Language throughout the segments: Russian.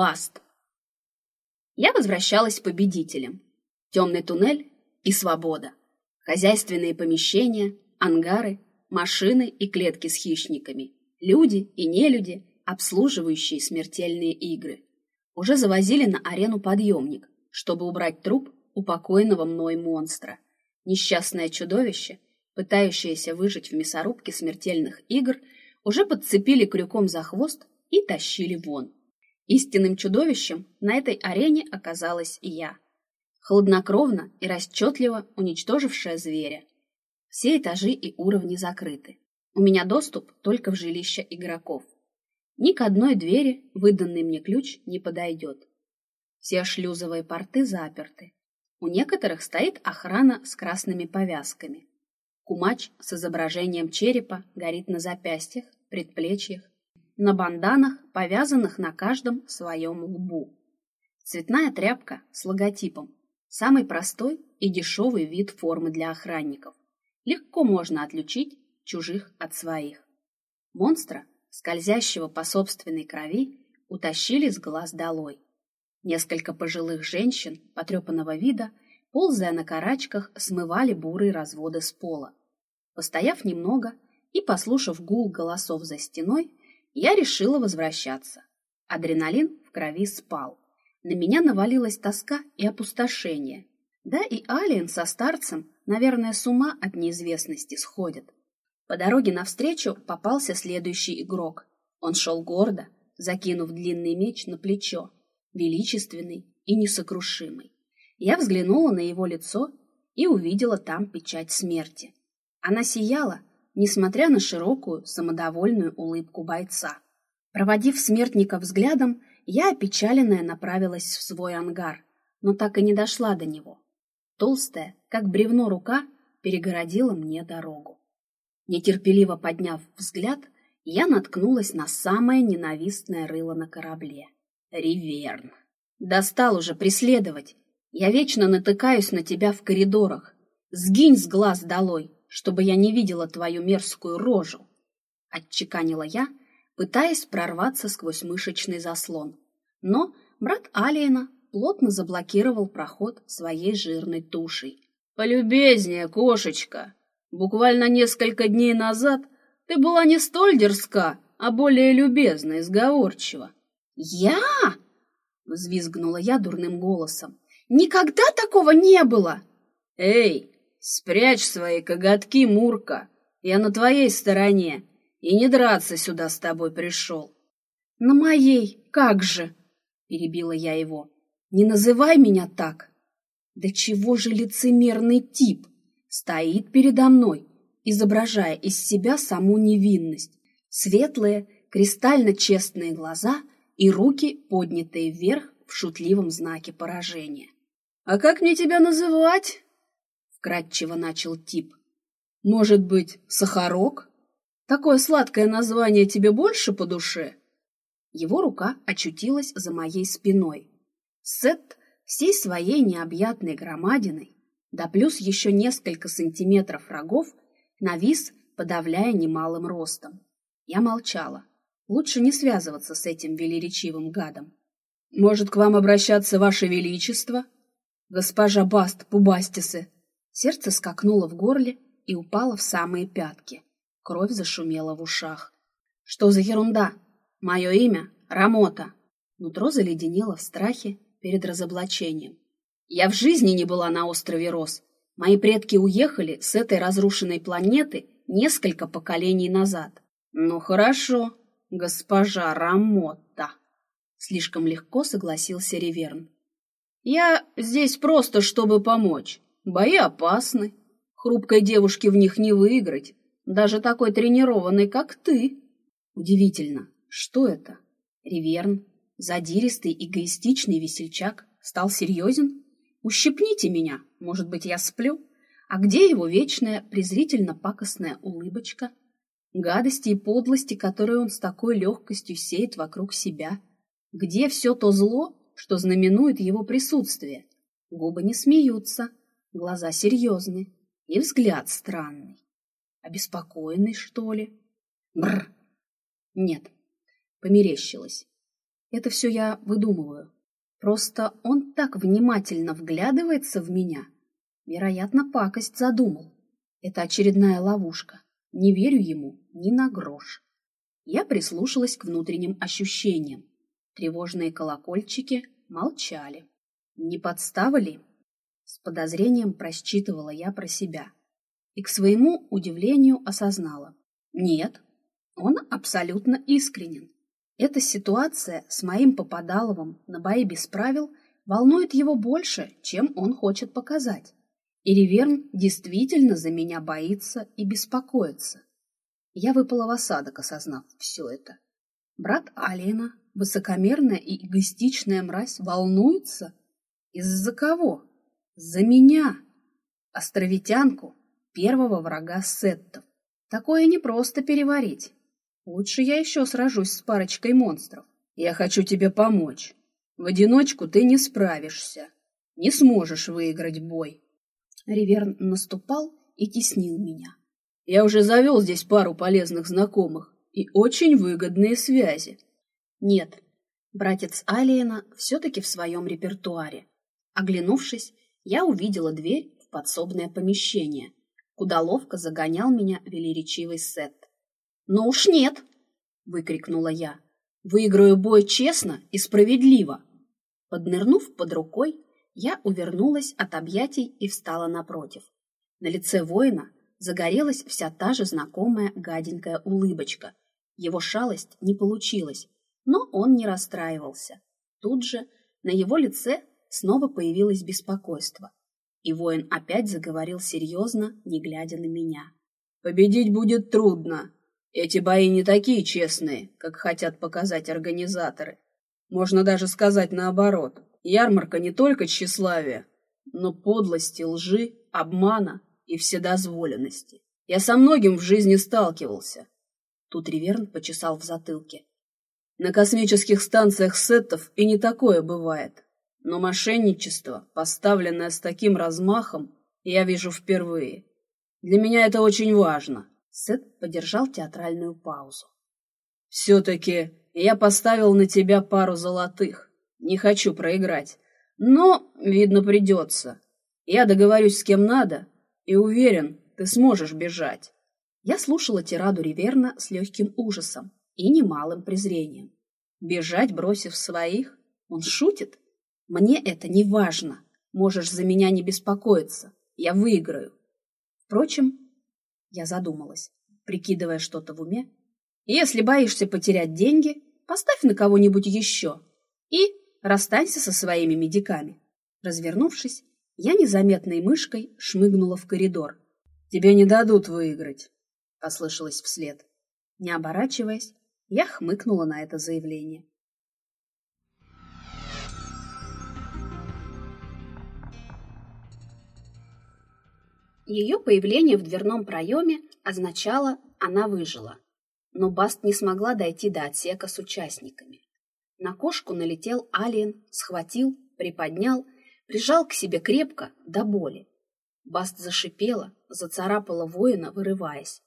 Баст. Я возвращалась победителем. Темный туннель и свобода. Хозяйственные помещения, ангары, машины и клетки с хищниками. Люди и нелюди, обслуживающие смертельные игры. Уже завозили на арену подъемник, чтобы убрать труп упокоенного мной монстра. Несчастное чудовище, пытающееся выжить в мясорубке смертельных игр, уже подцепили крюком за хвост и тащили вон. Истинным чудовищем на этой арене оказалась и я. Хладнокровно и расчетливо уничтожившая зверя. Все этажи и уровни закрыты. У меня доступ только в жилище игроков. Ни к одной двери выданный мне ключ не подойдет. Все шлюзовые порты заперты. У некоторых стоит охрана с красными повязками. Кумач с изображением черепа горит на запястьях, предплечьях на банданах, повязанных на каждом своем лбу. Цветная тряпка с логотипом. Самый простой и дешевый вид формы для охранников. Легко можно отличить чужих от своих. Монстра, скользящего по собственной крови, утащили с глаз долой. Несколько пожилых женщин, потрепанного вида, ползая на карачках, смывали бурые разводы с пола. Постояв немного и послушав гул голосов за стеной, я решила возвращаться. Адреналин в крови спал. На меня навалилась тоска и опустошение. Да и Алиен со старцем, наверное, с ума от неизвестности сходят. По дороге навстречу попался следующий игрок. Он шел гордо, закинув длинный меч на плечо, величественный и несокрушимый. Я взглянула на его лицо и увидела там печать смерти. Она сияла, несмотря на широкую, самодовольную улыбку бойца. Проводив смертника взглядом, я, опечаленная, направилась в свой ангар, но так и не дошла до него. Толстая, как бревно рука, перегородила мне дорогу. Нетерпеливо подняв взгляд, я наткнулась на самое ненавистное рыло на корабле — Риверн. Достал уже преследовать. Я вечно натыкаюсь на тебя в коридорах. Сгинь с глаз долой чтобы я не видела твою мерзкую рожу, — отчеканила я, пытаясь прорваться сквозь мышечный заслон. Но брат Алиена плотно заблокировал проход своей жирной тушей. — Полюбезнее, кошечка! Буквально несколько дней назад ты была не столь дерзка, а более любезна и сговорчива. — Я? — взвизгнула я дурным голосом. — Никогда такого не было! — Эй, Спрячь свои коготки, Мурка. Я на твоей стороне и не драться сюда с тобой пришел. На моей, как же? Перебила я его. Не называй меня так. Да чего же лицемерный тип стоит передо мной, изображая из себя саму невинность. Светлые, кристально честные глаза и руки, поднятые вверх в шутливом знаке поражения. «А как мне тебя называть?» Вкратчиво начал тип. Может быть, сахарок? Такое сладкое название тебе больше по душе? Его рука очутилась за моей спиной. Сет всей своей необъятной громадиной, да плюс еще несколько сантиметров рогов, навис, подавляя немалым ростом. Я молчала. Лучше не связываться с этим велеречивым гадом. «Может, к вам обращаться, Ваше Величество?» «Госпожа Баст Пубастисы», Сердце скакнуло в горле и упало в самые пятки. Кровь зашумела в ушах. Что за ерунда? Мое имя — Рамота. Нутро заледенело в страхе перед разоблачением. Я в жизни не была на острове Рос. Мои предки уехали с этой разрушенной планеты несколько поколений назад. Ну хорошо, госпожа Рамота. Слишком легко согласился Реверн. Я здесь просто, чтобы помочь. Бои опасны. Хрупкой девушке в них не выиграть, даже такой тренированной, как ты. Удивительно, что это? Реверн, задиристый, эгоистичный весельчак, стал серьезен? Ущипните меня, может быть, я сплю? А где его вечная, презрительно-пакостная улыбочка? Гадости и подлости, которые он с такой легкостью сеет вокруг себя? Где все то зло, что знаменует его присутствие? Губы не смеются, Глаза серьезные и взгляд странный. Обеспокоенный, что ли? Бррр. Нет, померещилось. Это все я выдумываю. Просто он так внимательно вглядывается в меня. Вероятно, пакость задумал. Это очередная ловушка. Не верю ему ни на грош. Я прислушалась к внутренним ощущениям. Тревожные колокольчики молчали. Не подстава ли? С подозрением просчитывала я про себя. И к своему удивлению осознала. Нет, он абсолютно искренен. Эта ситуация с моим Попадаловым на бои без правил волнует его больше, чем он хочет показать. И Риверн действительно за меня боится и беспокоится. Я выпала в осадок, осознав все это. Брат Алина, высокомерная и эгоистичная мразь, волнуется? Из-за кого? За меня, островитянку, первого врага сеттов. Такое не просто переварить. Лучше я еще сражусь с парочкой монстров. Я хочу тебе помочь. В одиночку ты не справишься. Не сможешь выиграть бой. Риверн наступал и теснил меня. Я уже завел здесь пару полезных знакомых и очень выгодные связи. Нет, братец Алиена все-таки в своем репертуаре. Оглянувшись, я увидела дверь в подсобное помещение, куда ловко загонял меня велеречивый Сет. «Ну уж нет!» — выкрикнула я. «Выиграю бой честно и справедливо!» Поднырнув под рукой, я увернулась от объятий и встала напротив. На лице воина загорелась вся та же знакомая гаденькая улыбочка. Его шалость не получилась, но он не расстраивался. Тут же на его лице снова появилось беспокойство. И воин опять заговорил серьезно, не глядя на меня. «Победить будет трудно. Эти бои не такие честные, как хотят показать организаторы. Можно даже сказать наоборот. Ярмарка не только тщеславия, но подлости, лжи, обмана и вседозволенности. Я со многим в жизни сталкивался. Тут Риверн почесал в затылке. На космических станциях сеттов и не такое бывает. Но мошенничество, поставленное с таким размахом, я вижу впервые. Для меня это очень важно. Сет подержал театральную паузу. Все-таки я поставил на тебя пару золотых. Не хочу проиграть. Но, видно, придется. Я договорюсь с кем надо и уверен, ты сможешь бежать. Я слушала тираду Риверна с легким ужасом и немалым презрением. Бежать, бросив своих? Он шутит? Мне это не важно. Можешь за меня не беспокоиться. Я выиграю. Впрочем, я задумалась, прикидывая что-то в уме. Если боишься потерять деньги, поставь на кого-нибудь еще и расстанься со своими медиками. Развернувшись, я незаметной мышкой шмыгнула в коридор. «Тебе не дадут выиграть», — послышалось вслед. Не оборачиваясь, я хмыкнула на это заявление. Ее появление в дверном проеме означало, она выжила. Но Баст не смогла дойти до отсека с участниками. На кошку налетел Алиен, схватил, приподнял, прижал к себе крепко до боли. Баст зашипела, зацарапала воина, вырываясь.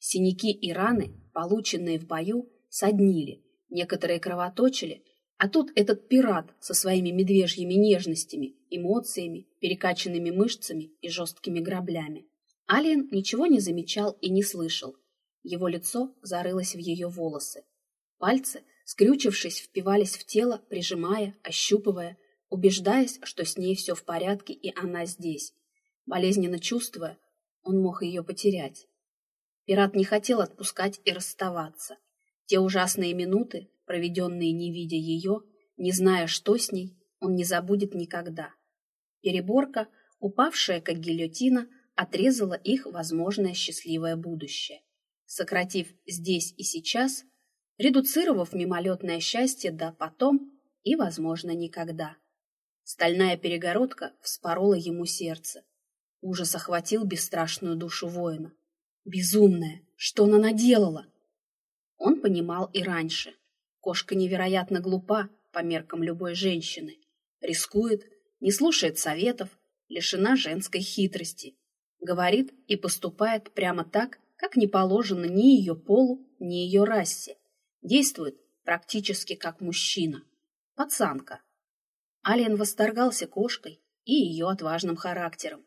Синяки и раны, полученные в бою, соднили, некоторые кровоточили, а тут этот пират со своими медвежьими нежностями, эмоциями, перекачанными мышцами и жесткими граблями. Алиен ничего не замечал и не слышал. Его лицо зарылось в ее волосы. Пальцы, скрючившись, впивались в тело, прижимая, ощупывая, убеждаясь, что с ней все в порядке и она здесь. Болезненно чувствуя, он мог ее потерять. Пират не хотел отпускать и расставаться. Те ужасные минуты, проведенные не видя ее, не зная, что с ней, он не забудет никогда. Переборка, упавшая как гильотина, отрезала их возможное счастливое будущее. Сократив здесь и сейчас, редуцировав мимолетное счастье до потом и, возможно, никогда. Стальная перегородка вспорола ему сердце. Ужас охватил бесстрашную душу воина. Безумная! Что она наделала? Он понимал и раньше. Кошка невероятно глупа по меркам любой женщины. Рискует, не слушает советов, лишена женской хитрости. Говорит и поступает прямо так, как не положено ни ее полу, ни ее расе. Действует практически как мужчина. пацанка. Алиен восторгался кошкой и ее отважным характером.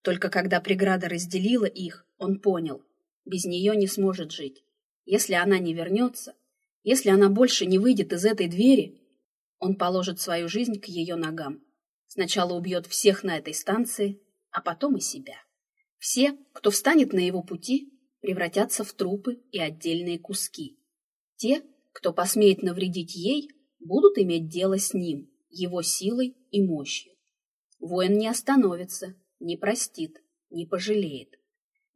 Только когда преграда разделила их, он понял, без нее не сможет жить. Если она не вернется, если она больше не выйдет из этой двери, он положит свою жизнь к ее ногам. Сначала убьет всех на этой станции, а потом и себя. Все, кто встанет на его пути, превратятся в трупы и отдельные куски. Те, кто посмеет навредить ей, будут иметь дело с ним, его силой и мощью. Воин не остановится, не простит, не пожалеет.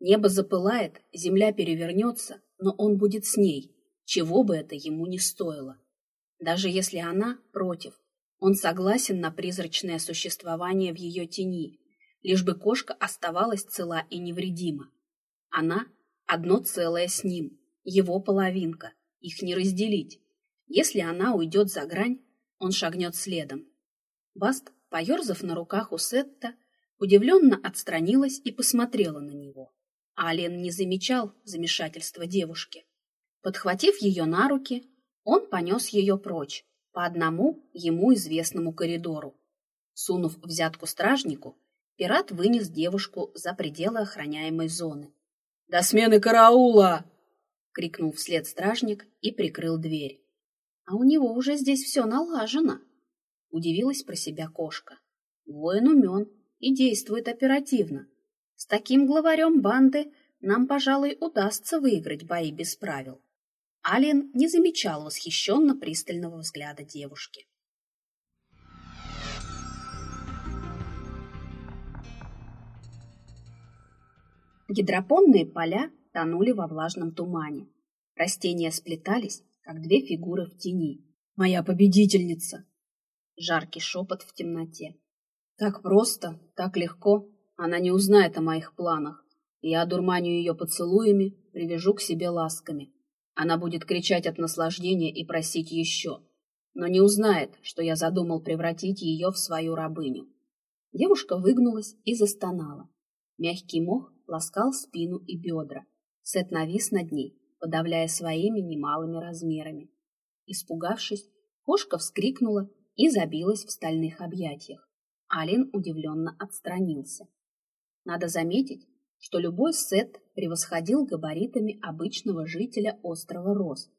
Небо запылает, земля перевернется, но он будет с ней, чего бы это ему не стоило. Даже если она против, он согласен на призрачное существование в ее тени, лишь бы кошка оставалась цела и невредима. Она – одно целое с ним, его половинка, их не разделить. Если она уйдет за грань, он шагнет следом. Баст, поерзав на руках у Сетта, удивленно отстранилась и посмотрела на него. Ален не замечал замешательства девушки. Подхватив ее на руки, он понес ее прочь, по одному ему известному коридору. Сунув взятку стражнику, пират вынес девушку за пределы охраняемой зоны. «До смены караула!» — крикнул вслед стражник и прикрыл дверь. «А у него уже здесь все налажено!» — удивилась про себя кошка. «Воин умен и действует оперативно. С таким главарем банды нам, пожалуй, удастся выиграть бои без правил». Ален не замечал восхищенно пристального взгляда девушки. Гидропонные поля тонули во влажном тумане. Растения сплетались, как две фигуры в тени. «Моя победительница!» Жаркий шепот в темноте. «Так просто, так легко. Она не узнает о моих планах. Я одурманю ее поцелуями, привяжу к себе ласками. Она будет кричать от наслаждения и просить еще, но не узнает, что я задумал превратить ее в свою рабыню. Девушка выгнулась и застонала. Мягкий мох ласкал спину и бедра. Сет навис над ней, подавляя своими немалыми размерами. Испугавшись, кошка вскрикнула и забилась в стальных объятиях. Ален удивленно отстранился. Надо заметить, что любой сет превосходил габаритами обычного жителя острова Рос.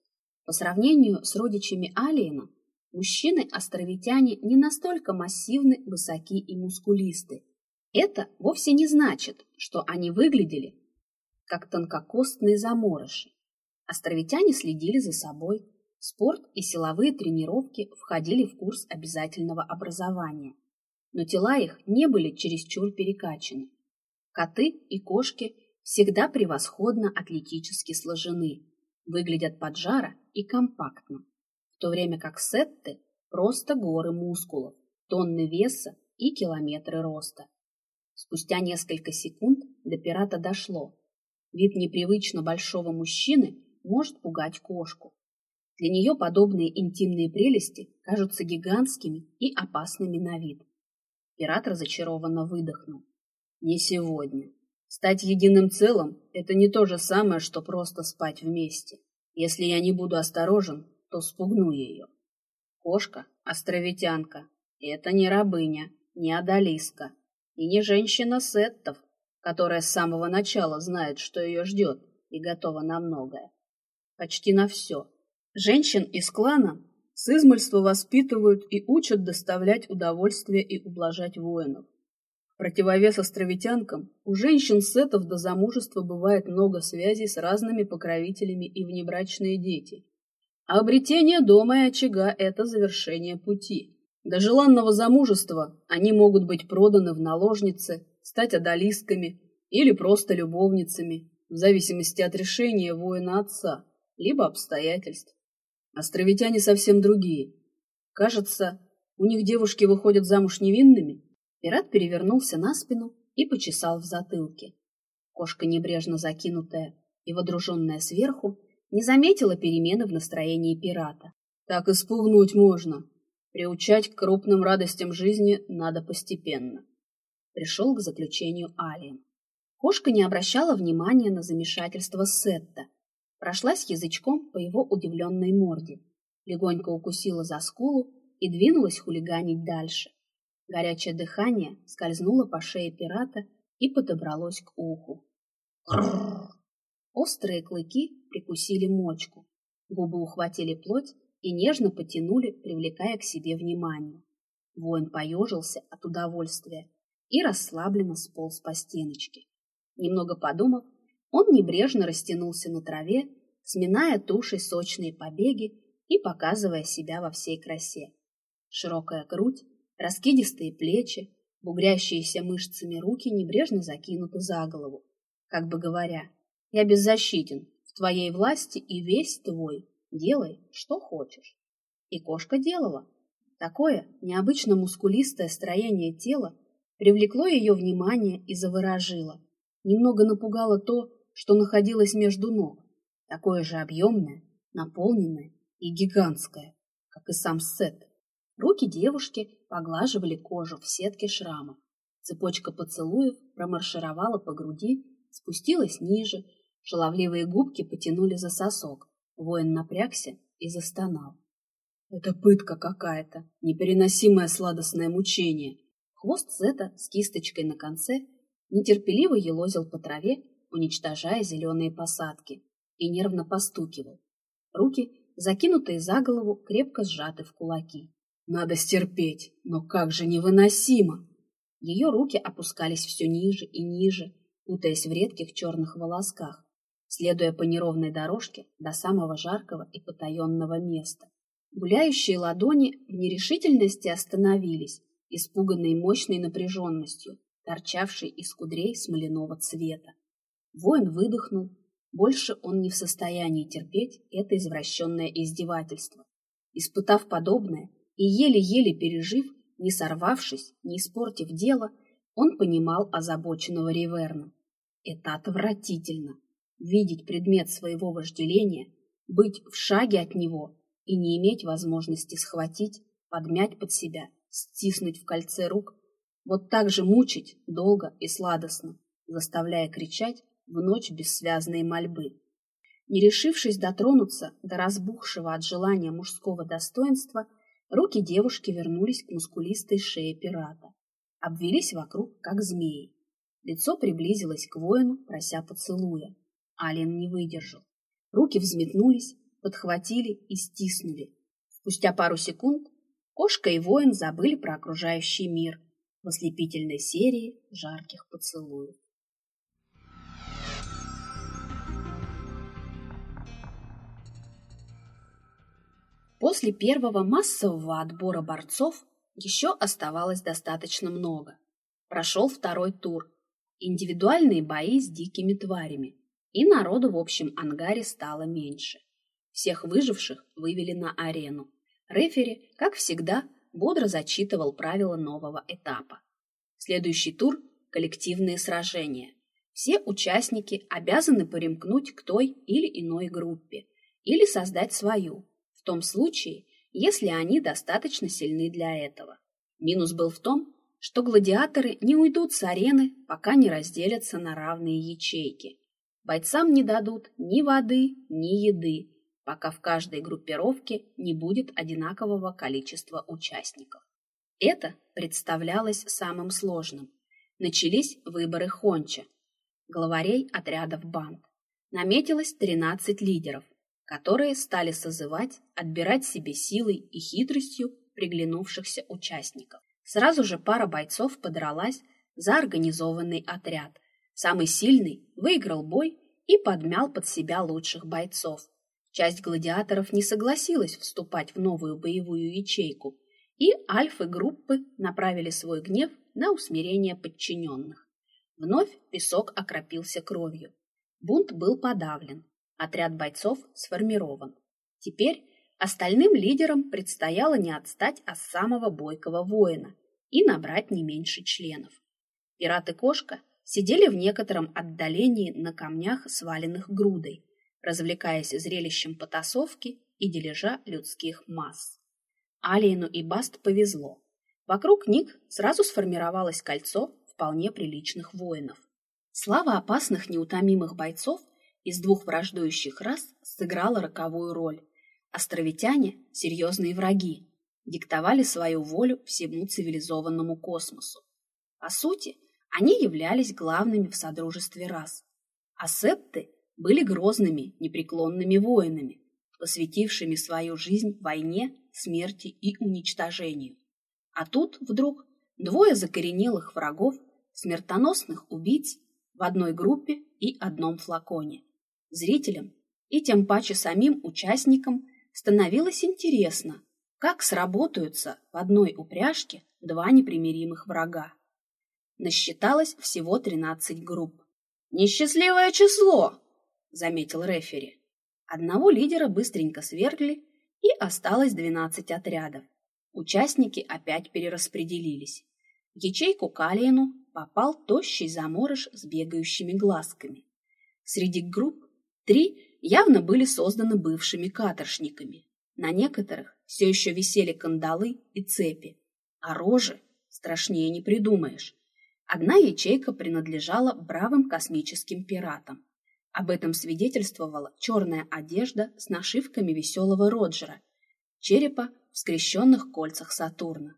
По сравнению с родичами Алиена, мужчины-островитяне не настолько массивны, высоки и мускулисты. Это вовсе не значит, что они выглядели как тонкокостные заморыши. Островитяне следили за собой. Спорт и силовые тренировки входили в курс обязательного образования. Но тела их не были чересчур перекачаны. Коты и кошки всегда превосходно атлетически сложены, выглядят поджаро и компактно, в то время как сетты – просто горы мускулов, тонны веса и километры роста. Спустя несколько секунд до пирата дошло. Вид непривычно большого мужчины может пугать кошку. Для нее подобные интимные прелести кажутся гигантскими и опасными на вид. Пират разочарованно выдохнул. Не сегодня. Стать единым целым – это не то же самое, что просто спать вместе. Если я не буду осторожен, то спугну ее. Кошка – островитянка. Это не рабыня, не одолиска и не женщина сеттов, которая с самого начала знает, что ее ждет и готова на многое. Почти на все. Женщин из клана с измольства воспитывают и учат доставлять удовольствие и ублажать воинов противовес островитянкам, у женщин-сетов до замужества бывает много связей с разными покровителями и внебрачные дети. А обретение дома и очага – это завершение пути. До желанного замужества они могут быть проданы в наложницы, стать одолисками или просто любовницами, в зависимости от решения воина отца, либо обстоятельств. Островитяне совсем другие. Кажется, у них девушки выходят замуж невинными, Пират перевернулся на спину и почесал в затылке. Кошка, небрежно закинутая и водруженная сверху, не заметила перемены в настроении пирата. Так испугнуть можно. Приучать к крупным радостям жизни надо постепенно. Пришел к заключению Алиен. Кошка не обращала внимания на замешательство Сетта. Прошлась язычком по его удивленной морде, легонько укусила за скулу и двинулась хулиганить дальше. Горячее дыхание скользнуло по шее пирата и подобралось к уху. Острые клыки прикусили мочку, губы ухватили плоть и нежно потянули, привлекая к себе внимание. Воин поежился от удовольствия и расслабленно сполз по стеночке. Немного подумав, он небрежно растянулся на траве, сминая тушей сочные побеги и показывая себя во всей красе. Широкая грудь, раскидистые плечи, бугрящиеся мышцами руки небрежно закинуты за голову, как бы говоря, «Я беззащитен, в твоей власти и весь твой, делай, что хочешь». И кошка делала. Такое необычно мускулистое строение тела привлекло ее внимание и заворожило. Немного напугало то, что находилось между ног, такое же объемное, наполненное и гигантское, как и сам Сет. Руки девушки поглаживали кожу в сетке шрамов. Цепочка поцелуев промаршировала по груди, спустилась ниже, шаловливые губки потянули за сосок. Воин напрягся и застонал. Это пытка какая-то, непереносимое сладостное мучение. Хвост Зета с кисточкой на конце нетерпеливо елозил по траве, уничтожая зеленые посадки, и нервно постукивал. Руки, закинутые за голову, крепко сжаты в кулаки. Надо стерпеть, но как же невыносимо! Ее руки опускались все ниже и ниже, путаясь в редких черных волосках, следуя по неровной дорожке до самого жаркого и потаенного места. Гуляющие ладони в нерешительности остановились, испуганные мощной напряженностью, торчавшей из кудрей смоляного цвета. Воин выдохнул. Больше он не в состоянии терпеть это извращенное издевательство. Испытав подобное, и еле-еле пережив, не сорвавшись, не испортив дело, он понимал озабоченного Риверна. Это отвратительно. Видеть предмет своего вожделения, быть в шаге от него и не иметь возможности схватить, подмять под себя, стиснуть в кольце рук, вот так же мучить долго и сладостно, заставляя кричать в ночь бессвязные мольбы. Не решившись дотронуться до разбухшего от желания мужского достоинства, Руки девушки вернулись к мускулистой шее пирата, обвелись вокруг, как змеи. Лицо приблизилось к воину, прося поцелуя. Ален не выдержал. Руки взметнулись, подхватили и стиснули. Спустя пару секунд кошка и воин забыли про окружающий мир в ослепительной серии жарких поцелуев. После первого массового отбора борцов еще оставалось достаточно много. Прошел второй тур. Индивидуальные бои с дикими тварями. И народу в общем ангаре стало меньше. Всех выживших вывели на арену. Рефери, как всегда, бодро зачитывал правила нового этапа. Следующий тур – коллективные сражения. Все участники обязаны поремкнуть к той или иной группе или создать свою, том случае, если они достаточно сильны для этого. Минус был в том, что гладиаторы не уйдут с арены, пока не разделятся на равные ячейки. Бойцам не дадут ни воды, ни еды, пока в каждой группировке не будет одинакового количества участников. Это представлялось самым сложным. Начались выборы Хонча, главарей отрядов банд. Наметилось 13 лидеров, которые стали созывать, отбирать себе силой и хитростью приглянувшихся участников. Сразу же пара бойцов подралась за организованный отряд. Самый сильный выиграл бой и подмял под себя лучших бойцов. Часть гладиаторов не согласилась вступать в новую боевую ячейку, и альфы группы направили свой гнев на усмирение подчиненных. Вновь песок окропился кровью. Бунт был подавлен, Отряд бойцов сформирован. Теперь остальным лидерам предстояло не отстать от самого бойкого воина и набрать не меньше членов. Пират и кошка сидели в некотором отдалении на камнях, сваленных грудой, развлекаясь зрелищем потасовки и дележа людских масс. Алиену и Баст повезло. Вокруг них сразу сформировалось кольцо вполне приличных воинов. Слава опасных неутомимых бойцов из двух враждующих рас сыграла роковую роль. Островитяне – серьезные враги. диктовали свою волю всему цивилизованному космосу. По сути, они являлись главными в содружестве рас. А септы были грозными, непреклонными воинами, посвятившими свою жизнь войне, смерти и уничтожению. А тут вдруг двое закоренелых врагов, смертоносных убийц в одной группе и одном флаконе. Зрителям и тем паче самим участникам становилось интересно, как сработаются в одной упряжке два непримиримых врага. Насчиталось всего 13 групп. «Несчастливое число!» — заметил рефери. Одного лидера быстренько свергли, и осталось 12 отрядов. Участники опять перераспределились. В ячейку Калиину попал тощий заморыш с бегающими глазками. Среди групп три явно были созданы бывшими каторшниками. На некоторых все еще висели кандалы и цепи, а рожи страшнее не придумаешь. Одна ячейка принадлежала бравым космическим пиратам. Об этом свидетельствовала черная одежда с нашивками веселого Роджера, черепа в скрещенных кольцах Сатурна.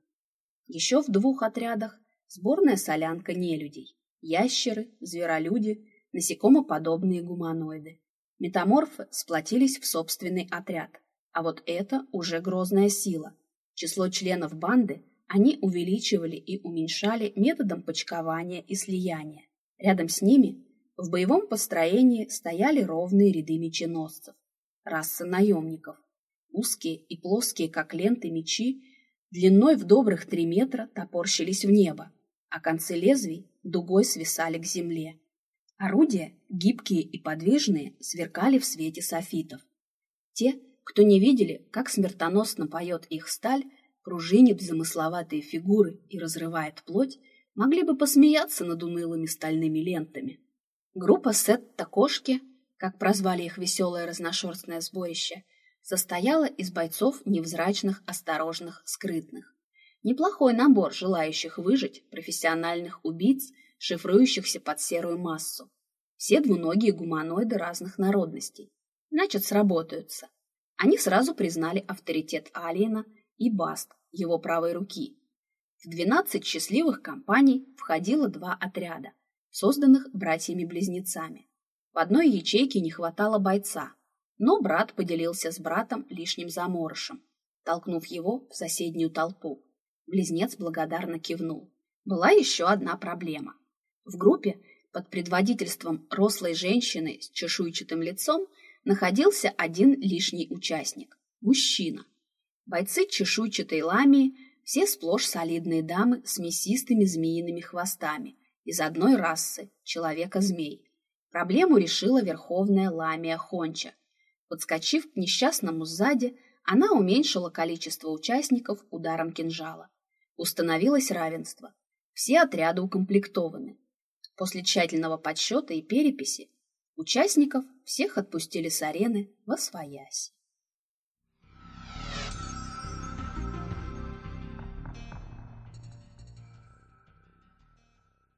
Еще в двух отрядах сборная солянка нелюдей, ящеры, зверолюди, насекомоподобные гуманоиды. Метаморфы сплотились в собственный отряд, а вот это уже грозная сила. Число членов банды они увеличивали и уменьшали методом почкования и слияния. Рядом с ними в боевом построении стояли ровные ряды меченосцев, раса наемников. Узкие и плоские, как ленты, мечи длиной в добрых три метра топорщились в небо, а концы лезвий дугой свисали к земле. Орудия, гибкие и подвижные, сверкали в свете софитов. Те, кто не видели, как смертоносно поет их сталь, пружинит замысловатые фигуры и разрывает плоть, могли бы посмеяться над унылыми стальными лентами. Группа Сетта-кошки, как прозвали их веселое разношерстное сборище, состояла из бойцов невзрачных, осторожных, скрытных. Неплохой набор желающих выжить, профессиональных убийц, шифрующихся под серую массу. Все двуногие гуманоиды разных народностей. Значит, сработаются. Они сразу признали авторитет Алиена и Баст, его правой руки. В 12 счастливых компаний входило два отряда, созданных братьями-близнецами. В одной ячейке не хватало бойца, но брат поделился с братом лишним заморышем, толкнув его в соседнюю толпу. Близнец благодарно кивнул. Была еще одна проблема. В группе под предводительством рослой женщины с чешуйчатым лицом находился один лишний участник – мужчина – Бойцы чешуйчатой ламии все сплошь солидные дамы с мясистыми змеиными хвостами из одной расы – человека-змей. Проблему решила верховная ламия Хонча. Подскочив к несчастному сзади, она уменьшила количество участников ударом кинжала. Установилось равенство. Все отряды укомплектованы. После тщательного подсчета и переписи участников всех отпустили с арены во своясь.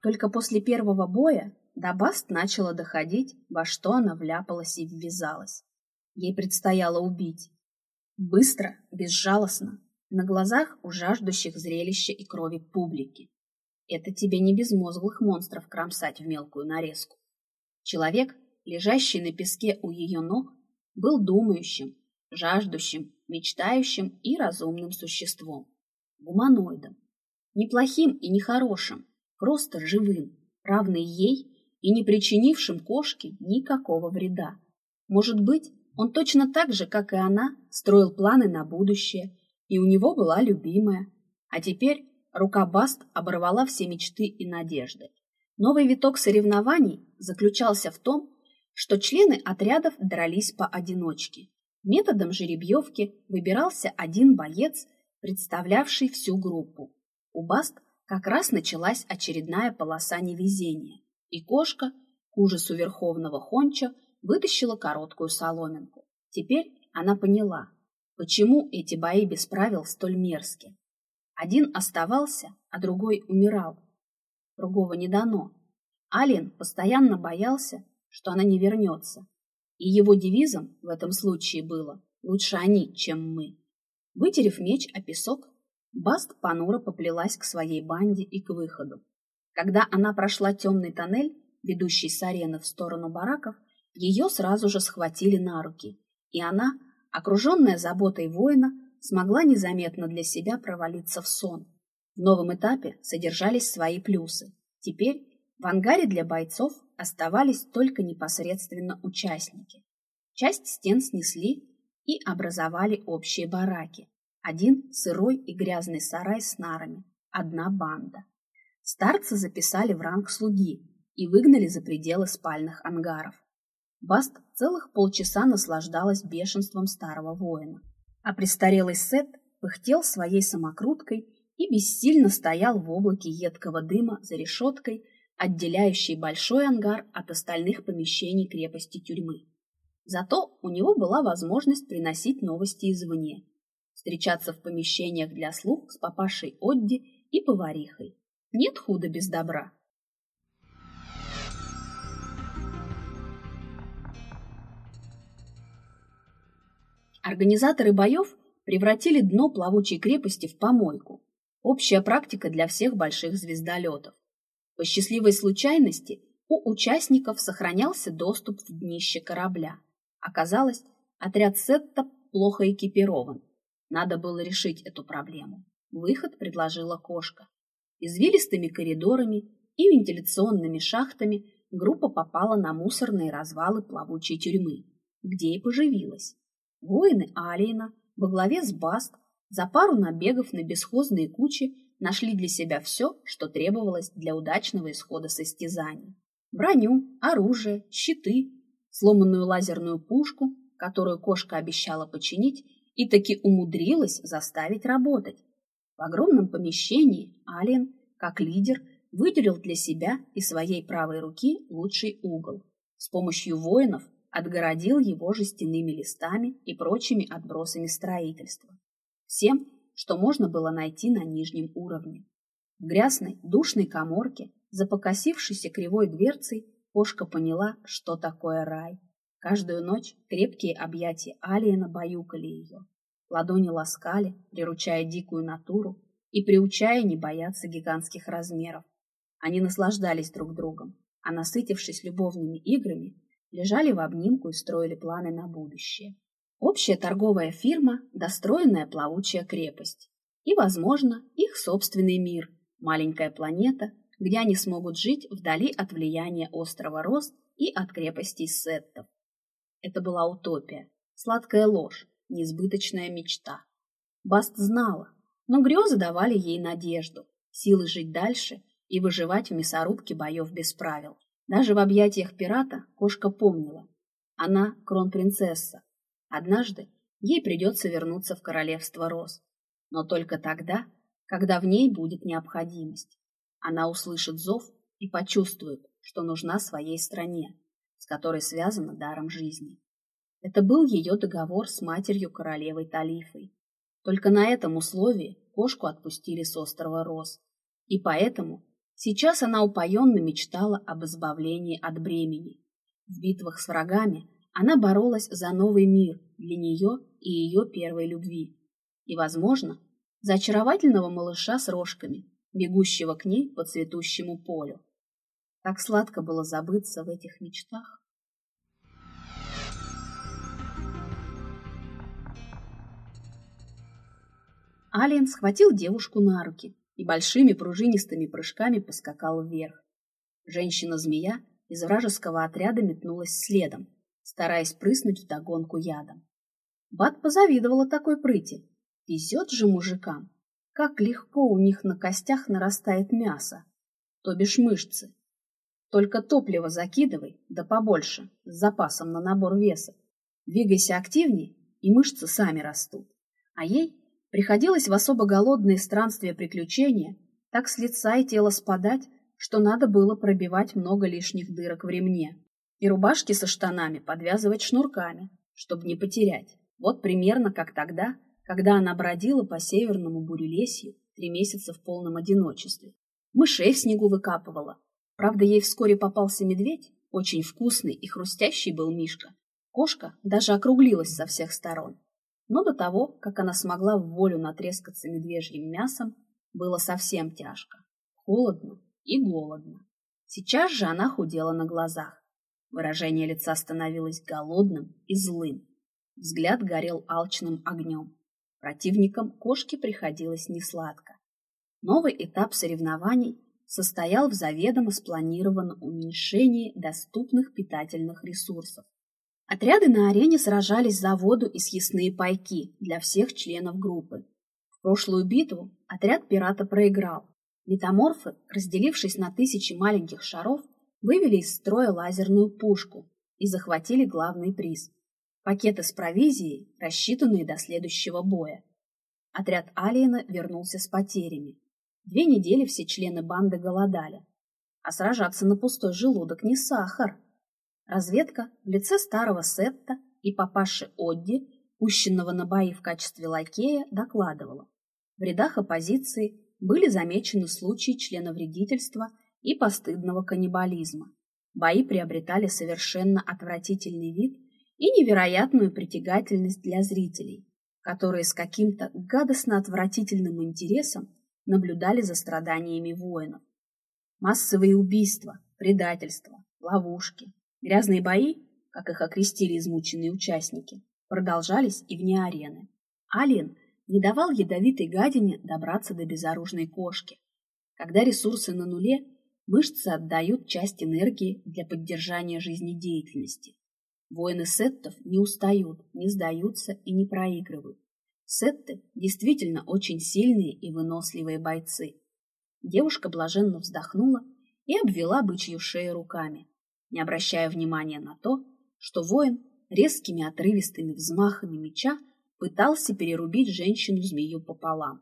Только после первого боя до Баст начала доходить, во что она вляпалась и ввязалась. Ей предстояло убить. Быстро, безжалостно, на глазах у жаждущих зрелища и крови публики. Это тебе не безмозглых монстров кромсать в мелкую нарезку. Человек, лежащий на песке у ее ног, был думающим, жаждущим, мечтающим и разумным существом. Гуманоидом. Неплохим и нехорошим, просто живым, равный ей и не причинившим кошке никакого вреда. Может быть, он точно так же, как и она, строил планы на будущее, и у него была любимая. А теперь рука Баст оборвала все мечты и надежды. Новый виток соревнований заключался в том, что члены отрядов дрались поодиночке. Методом жеребьевки выбирался один боец, представлявший всю группу. У Баст как раз началась очередная полоса невезения, и кошка, к ужасу верховного Хонча, вытащила короткую соломинку. Теперь она поняла, почему эти бои без правил столь мерзки. Один оставался, а другой умирал. Другого не дано. Ален постоянно боялся, что она не вернется. И его девизом в этом случае было «Лучше они, чем мы». Вытерев меч о песок, Баст понуро поплелась к своей банде и к выходу. Когда она прошла темный тоннель, ведущий с арены в сторону бараков, ее сразу же схватили на руки, и она, окруженная заботой воина, смогла незаметно для себя провалиться в сон. В новом этапе содержались свои плюсы. Теперь в ангаре для бойцов оставались только непосредственно участники. Часть стен снесли и образовали общие бараки. Один сырой и грязный сарай с нарами, одна банда. Старца записали в ранг слуги и выгнали за пределы спальных ангаров. Баст целых полчаса наслаждалась бешенством старого воина. А престарелый Сет пыхтел своей самокруткой и бессильно стоял в облаке едкого дыма за решеткой, отделяющей большой ангар от остальных помещений крепости тюрьмы. Зато у него была возможность приносить новости извне, встречаться в помещениях для слуг с папашей Одди и поварихой. Нет худа без добра. Организаторы боев превратили дно плавучей крепости в помойку. Общая практика для всех больших звездолетов. По счастливой случайности у участников сохранялся доступ в днище корабля. Оказалось, отряд Сетта плохо экипирован. Надо было решить эту проблему. Выход предложила кошка. Извилистыми коридорами и вентиляционными шахтами группа попала на мусорные развалы плавучей тюрьмы, где и поживилась. Воины Алиена во главе с Баст за пару набегов на бесхозные кучи нашли для себя все, что требовалось для удачного исхода состязаний. Броню, оружие, щиты, сломанную лазерную пушку, которую кошка обещала починить, и таки умудрилась заставить работать. В огромном помещении Алиен, как лидер, выделил для себя и своей правой руки лучший угол. С помощью воинов отгородил его жестяными листами и прочими отбросами строительства. Всем, что можно было найти на нижнем уровне. В грязной, душной коморке, за покосившейся кривой дверцей, кошка поняла, что такое рай. Каждую ночь крепкие объятия Алиена баюкали ее. Ладони ласкали, приручая дикую натуру и приучая не бояться гигантских размеров. Они наслаждались друг другом, а насытившись любовными играми, лежали в обнимку и строили планы на будущее. Общая торговая фирма, достроенная плавучая крепость. И, возможно, их собственный мир, маленькая планета, где они смогут жить вдали от влияния острова Рост и от крепостей Сеттов. Это была утопия, сладкая ложь, несбыточная мечта. Баст знала, но грезы давали ей надежду, силы жить дальше и выживать в мясорубке боев без правил. Даже в объятиях пирата кошка помнила. Она кронпринцесса. Однажды ей придется вернуться в королевство роз. Но только тогда, когда в ней будет необходимость. Она услышит зов и почувствует, что нужна своей стране, с которой связана даром жизни. Это был ее договор с матерью королевой Талифой. Только на этом условии кошку отпустили с острова Роз. И поэтому Сейчас она упоенно мечтала об избавлении от бремени. В битвах с врагами она боролась за новый мир для нее и ее первой любви. И, возможно, за очаровательного малыша с рожками, бегущего к ней по цветущему полю. Так сладко было забыться в этих мечтах. Алиен схватил девушку на руки и большими пружинистыми прыжками поскакал вверх. Женщина-змея из вражеского отряда метнулась следом, стараясь прыснуть вдогонку ядом. Бат позавидовала такой прыти. Везет же мужикам. Как легко у них на костях нарастает мясо, то бишь мышцы. Только топливо закидывай, да побольше, с запасом на набор веса. Двигайся активнее, и мышцы сами растут. А ей Приходилось в особо голодные странствия приключения так с лица и тела спадать, что надо было пробивать много лишних дырок в ремне. И рубашки со штанами подвязывать шнурками, чтобы не потерять. Вот примерно как тогда, когда она бродила по северному бурелесью три месяца в полном одиночестве. Мышей в снегу выкапывала. Правда, ей вскоре попался медведь, очень вкусный и хрустящий был Мишка. Кошка даже округлилась со всех сторон. Но до того, как она смогла в волю натрескаться медвежьим мясом, было совсем тяжко, холодно и голодно. Сейчас же она худела на глазах. Выражение лица становилось голодным и злым. Взгляд горел алчным огнем. Противникам кошке приходилось несладко. Новый этап соревнований состоял в заведомо спланированном уменьшении доступных питательных ресурсов. Отряды на арене сражались за воду и съестные пайки для всех членов группы. В прошлую битву отряд пирата проиграл. Метаморфы, разделившись на тысячи маленьких шаров, вывели из строя лазерную пушку и захватили главный приз – пакеты с провизией, рассчитанные до следующего боя. Отряд Алиена вернулся с потерями. Две недели все члены банды голодали. А сражаться на пустой желудок не сахар. Разведка в лице старого Сетта и папаши Одди, пущенного на бои в качестве лакея, докладывала. В рядах оппозиции были замечены случаи членовредительства и постыдного каннибализма. Бои приобретали совершенно отвратительный вид и невероятную притягательность для зрителей, которые с каким-то гадостно-отвратительным интересом наблюдали за страданиями воинов. Массовые убийства, предательства, ловушки, Грязные бои, как их окрестили измученные участники, продолжались и вне арены. Алien не давал ядовитой гадине добраться до безоружной кошки. Когда ресурсы на нуле, мышцы отдают часть энергии для поддержания жизнедеятельности. Воины сеттов не устают, не сдаются и не проигрывают. Сетты действительно очень сильные и выносливые бойцы. Девушка блаженно вздохнула и обвела бычью шею руками не обращая внимания на то, что воин резкими отрывистыми взмахами меча пытался перерубить женщину-змею пополам.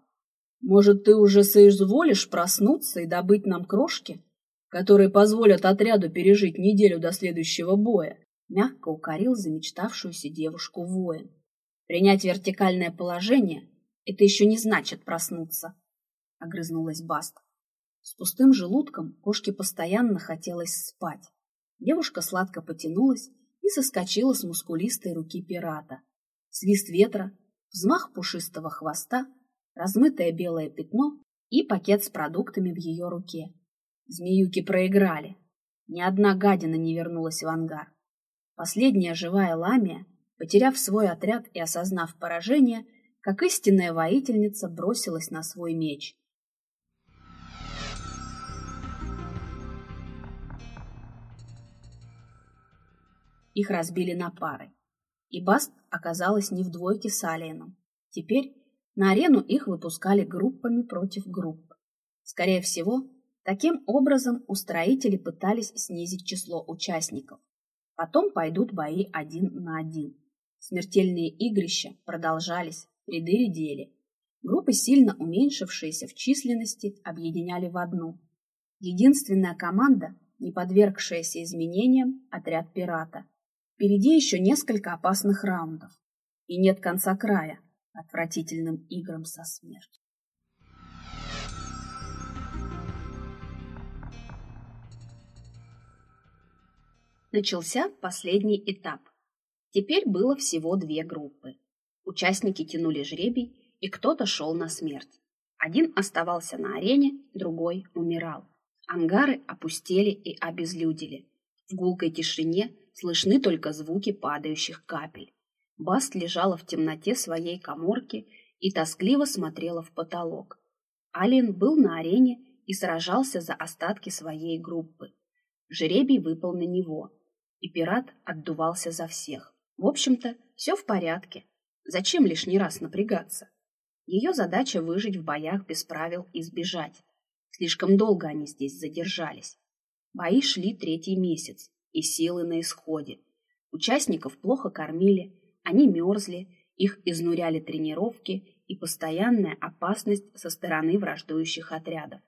«Может, ты уже соизволишь проснуться и добыть нам крошки, которые позволят отряду пережить неделю до следующего боя?» Мягко укорил замечтавшуюся девушку воин. «Принять вертикальное положение — это еще не значит проснуться», — огрызнулась Баста. С пустым желудком кошке постоянно хотелось спать. Девушка сладко потянулась и соскочила с мускулистой руки пирата. Свист ветра, взмах пушистого хвоста, размытое белое пятно и пакет с продуктами в ее руке. Змеюки проиграли. Ни одна гадина не вернулась в ангар. Последняя живая ламия, потеряв свой отряд и осознав поражение, как истинная воительница бросилась на свой меч. Их разбили на пары. И Баст оказалась не в двойке с Алиеном. Теперь на арену их выпускали группами против групп. Скорее всего, таким образом устроители пытались снизить число участников. Потом пойдут бои один на один. Смертельные игрища продолжались, ряды редели. Группы, сильно уменьшившиеся в численности, объединяли в одну. Единственная команда, не подвергшаяся изменениям, отряд пирата – Впереди еще несколько опасных раундов. И нет конца края отвратительным играм со смертью. Начался последний этап. Теперь было всего две группы. Участники тянули жребий, и кто-то шел на смерть. Один оставался на арене, другой умирал. Ангары опустели и обезлюдили. В гулкой тишине слышны только звуки падающих капель. Баст лежала в темноте своей коморки и тоскливо смотрела в потолок. Ален был на арене и сражался за остатки своей группы. Жребий выпал на него, и пират отдувался за всех. В общем-то, все в порядке. Зачем лишний раз напрягаться? Ее задача выжить в боях без правил и сбежать. Слишком долго они здесь задержались. Бои шли третий месяц, и силы на исходе. Участников плохо кормили, они мерзли, их изнуряли тренировки и постоянная опасность со стороны враждующих отрядов.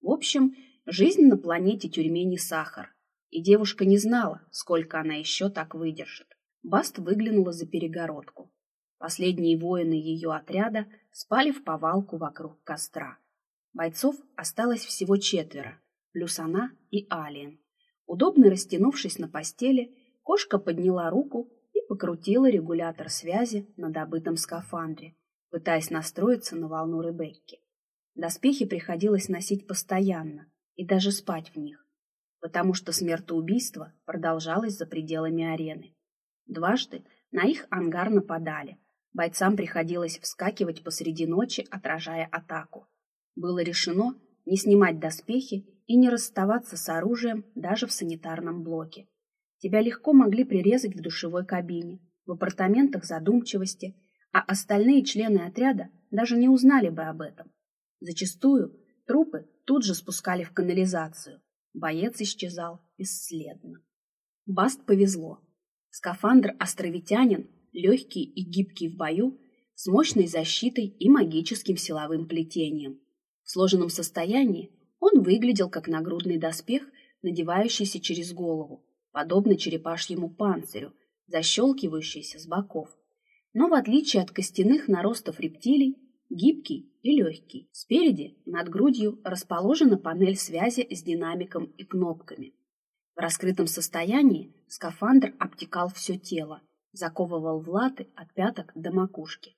В общем, жизнь на планете тюрьме не сахар, и девушка не знала, сколько она еще так выдержит. Баст выглянула за перегородку. Последние воины ее отряда спали в повалку вокруг костра. Бойцов осталось всего четверо, плюс она и Алиен. Удобно растянувшись на постели, кошка подняла руку и покрутила регулятор связи на добытом скафандре, пытаясь настроиться на волну Ребекки. Доспехи приходилось носить постоянно и даже спать в них, потому что смертоубийство продолжалось за пределами арены. Дважды на их ангар нападали. Бойцам приходилось вскакивать посреди ночи, отражая атаку. Было решено не снимать доспехи и не расставаться с оружием даже в санитарном блоке. Тебя легко могли прирезать в душевой кабине, в апартаментах задумчивости, а остальные члены отряда даже не узнали бы об этом. Зачастую трупы тут же спускали в канализацию. Боец исчезал бесследно. Баст повезло. Скафандр островитянин, легкий и гибкий в бою, с мощной защитой и магическим силовым плетением. В сложенном состоянии он выглядел как нагрудный доспех, надевающийся через голову, подобно черепашьему панцирю, защелкивающийся с боков. Но в отличие от костяных наростов рептилий, гибкий и легкий. Спереди, над грудью, расположена панель связи с динамиком и кнопками. В раскрытом состоянии скафандр обтекал все тело, заковывал в латы от пяток до макушки.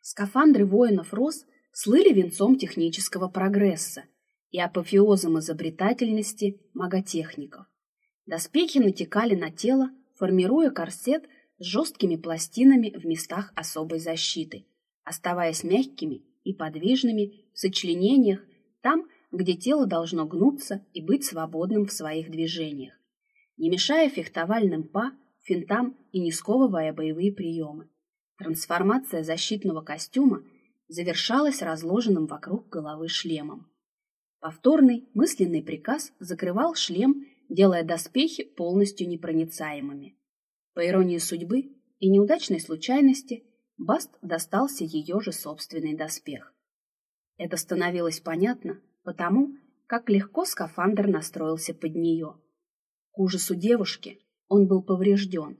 Скафандры воинов РОС слыли венцом технического прогресса и апофеозом изобретательности маготехников. Доспехи натекали на тело, формируя корсет с жесткими пластинами в местах особой защиты, оставаясь мягкими и подвижными в сочленениях там, где тело должно гнуться и быть свободным в своих движениях, не мешая фехтовальным па, финтам и не сковывая боевые приемы. Трансформация защитного костюма завершалась разложенным вокруг головы шлемом. Повторный мысленный приказ закрывал шлем делая доспехи полностью непроницаемыми. По иронии судьбы и неудачной случайности, Баст достался ее же собственный доспех. Это становилось понятно потому, как легко скафандр настроился под нее. К ужасу девушки он был поврежден.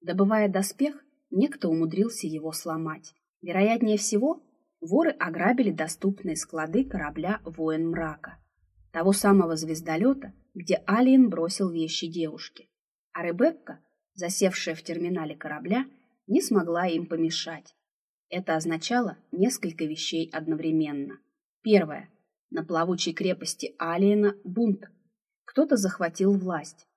Добывая доспех, некто умудрился его сломать. Вероятнее всего, воры ограбили доступные склады корабля «Воин мрака», того самого звездолета, где Алиен бросил вещи девушки, а Ребекка, засевшая в терминале корабля, не смогла им помешать. Это означало несколько вещей одновременно. Первое. На плавучей крепости Алиена бунт. Кто-то захватил власть.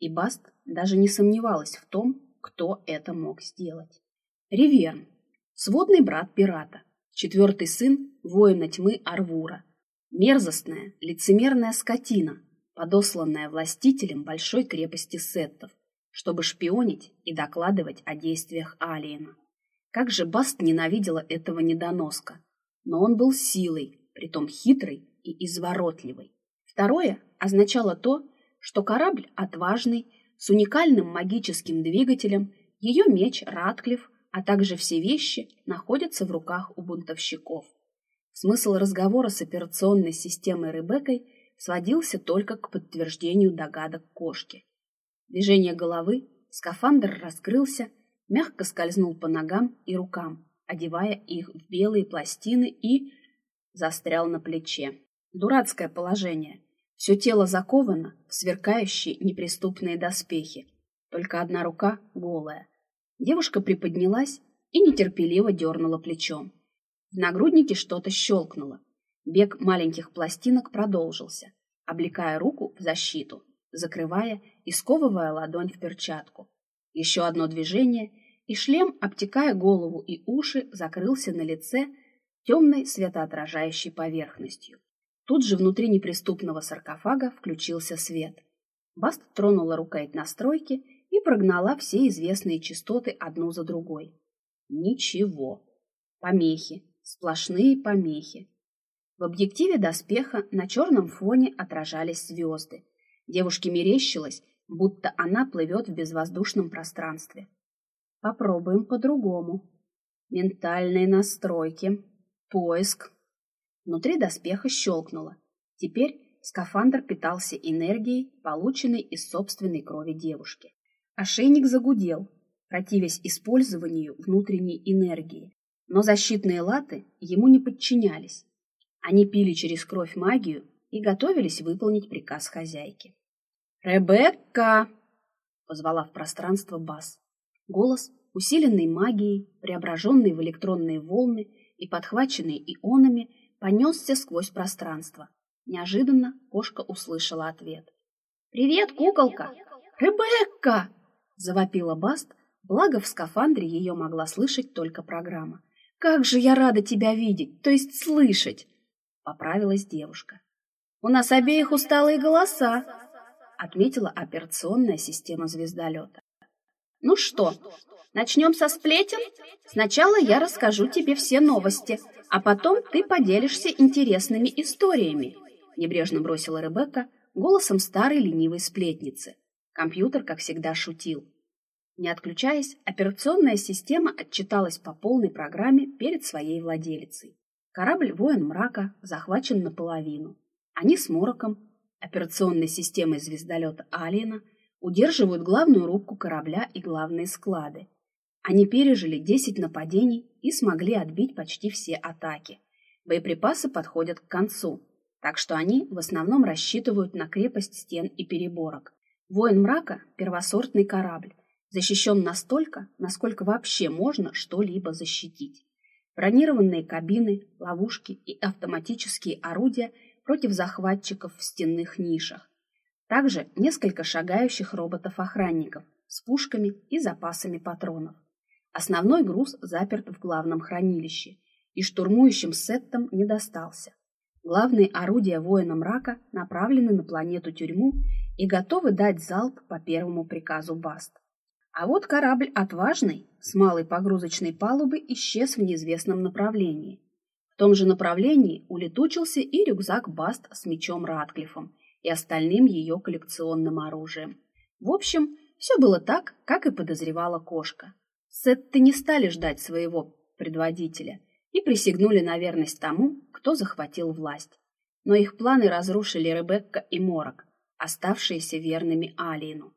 И Баст даже не сомневалась в том, кто это мог сделать. Риверн. Сводный брат пирата. Четвертый сын воина тьмы Арвура. Мерзостная, лицемерная скотина, подосланная властителем большой крепости сеттов, чтобы шпионить и докладывать о действиях Алиена. Как же Баст ненавидела этого недоноска, но он был силой, притом хитрой и изворотливой. Второе означало то, что корабль отважный, с уникальным магическим двигателем, ее меч Ратклифф, а также все вещи находятся в руках у бунтовщиков. Смысл разговора с операционной системой Ребеккой сводился только к подтверждению догадок кошки. Движение головы, скафандр раскрылся, мягко скользнул по ногам и рукам, одевая их в белые пластины и застрял на плече. Дурацкое положение. Все тело заковано в сверкающие неприступные доспехи. Только одна рука голая. Девушка приподнялась и нетерпеливо дернула плечом. В нагруднике что-то щелкнуло. Бег маленьких пластинок продолжился, облекая руку в защиту, закрывая и сковывая ладонь в перчатку. Еще одно движение, и шлем, обтекая голову и уши, закрылся на лице темной светоотражающей поверхностью. Тут же внутри неприступного саркофага включился свет. Баст тронула рукоять настройки прогнала все известные частоты одну за другой. Ничего. Помехи. Сплошные помехи. В объективе доспеха на черном фоне отражались звезды. Девушке мерещилось, будто она плывет в безвоздушном пространстве. Попробуем по-другому. Ментальные настройки. Поиск. Внутри доспеха щелкнуло. Теперь скафандр питался энергией, полученной из собственной крови девушки. Ошейник загудел, противясь использованию внутренней энергии. Но защитные латы ему не подчинялись. Они пили через кровь магию и готовились выполнить приказ хозяйки. «Ребекка!» — позвала в пространство Бас. Голос, усиленный магией, преображенный в электронные волны и подхваченный ионами, понесся сквозь пространство. Неожиданно кошка услышала ответ. «Привет, куколка!» «Ребекка!» — завопила Баст, благо в скафандре ее могла слышать только программа. «Как же я рада тебя видеть, то есть слышать!» — поправилась девушка. «У нас обеих усталые голоса!» — отметила операционная система звездолета. «Ну что, начнем со сплетен? Сначала я расскажу тебе все новости, а потом ты поделишься интересными историями», — небрежно бросила Ребекка голосом старой ленивой сплетницы. Компьютер, как всегда, шутил. Не отключаясь, операционная система отчиталась по полной программе перед своей владелицей. Корабль «Воин мрака» захвачен наполовину. Они с Мороком, операционной системой звездолета «Алиена», удерживают главную рубку корабля и главные склады. Они пережили 10 нападений и смогли отбить почти все атаки. Боеприпасы подходят к концу, так что они в основном рассчитывают на крепость стен и переборок. Воин мрака – первосортный корабль, защищен настолько, насколько вообще можно что-либо защитить. Бронированные кабины, ловушки и автоматические орудия против захватчиков в стенных нишах. Также несколько шагающих роботов-охранников с пушками и запасами патронов. Основной груз заперт в главном хранилище, и штурмующим сеттам не достался. Главные орудия воина мрака направлены на планету-тюрьму и готовы дать залп по первому приказу Баст. А вот корабль «Отважный» с малой погрузочной палубы исчез в неизвестном направлении. В том же направлении улетучился и рюкзак Баст с мечом Ратклиффом и остальным ее коллекционным оружием. В общем, все было так, как и подозревала кошка. Сетты не стали ждать своего предводителя и присягнули на верность тому, кто захватил власть. Но их планы разрушили Ребекка и Морок, оставшиеся верными Алиену.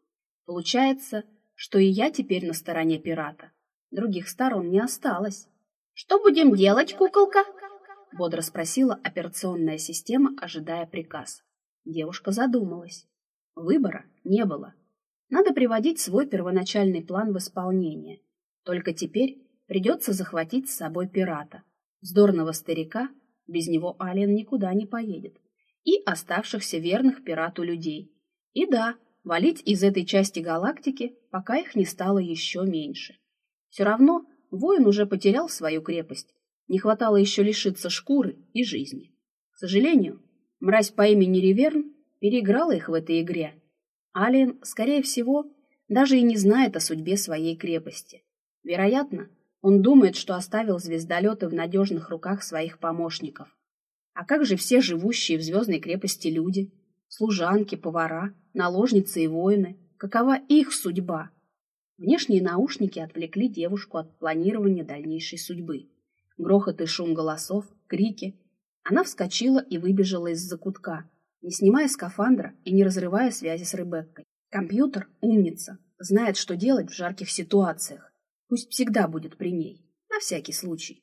Получается, что и я теперь на стороне пирата. Других сторон не осталось. «Что будем делать, куколка?» — бодро спросила операционная система, ожидая приказ. Девушка задумалась. Выбора не было. Надо приводить свой первоначальный план в исполнение. Только теперь придется захватить с собой пирата. Вздорного старика, без него Ален никуда не поедет и оставшихся верных пирату людей. И да, валить из этой части галактики, пока их не стало еще меньше. Все равно воин уже потерял свою крепость, не хватало еще лишиться шкуры и жизни. К сожалению, мразь по имени Риверн переиграла их в этой игре. Алиен, скорее всего, даже и не знает о судьбе своей крепости. Вероятно, он думает, что оставил звездолеты в надежных руках своих помощников. А как же все живущие в звездной крепости люди? Служанки, повара, наложницы и воины. Какова их судьба? Внешние наушники отвлекли девушку от планирования дальнейшей судьбы. Грохот и шум голосов, крики. Она вскочила и выбежала из закутка, не снимая скафандра и не разрывая связи с Ребеккой. Компьютер – умница, знает, что делать в жарких ситуациях. Пусть всегда будет при ней, на всякий случай.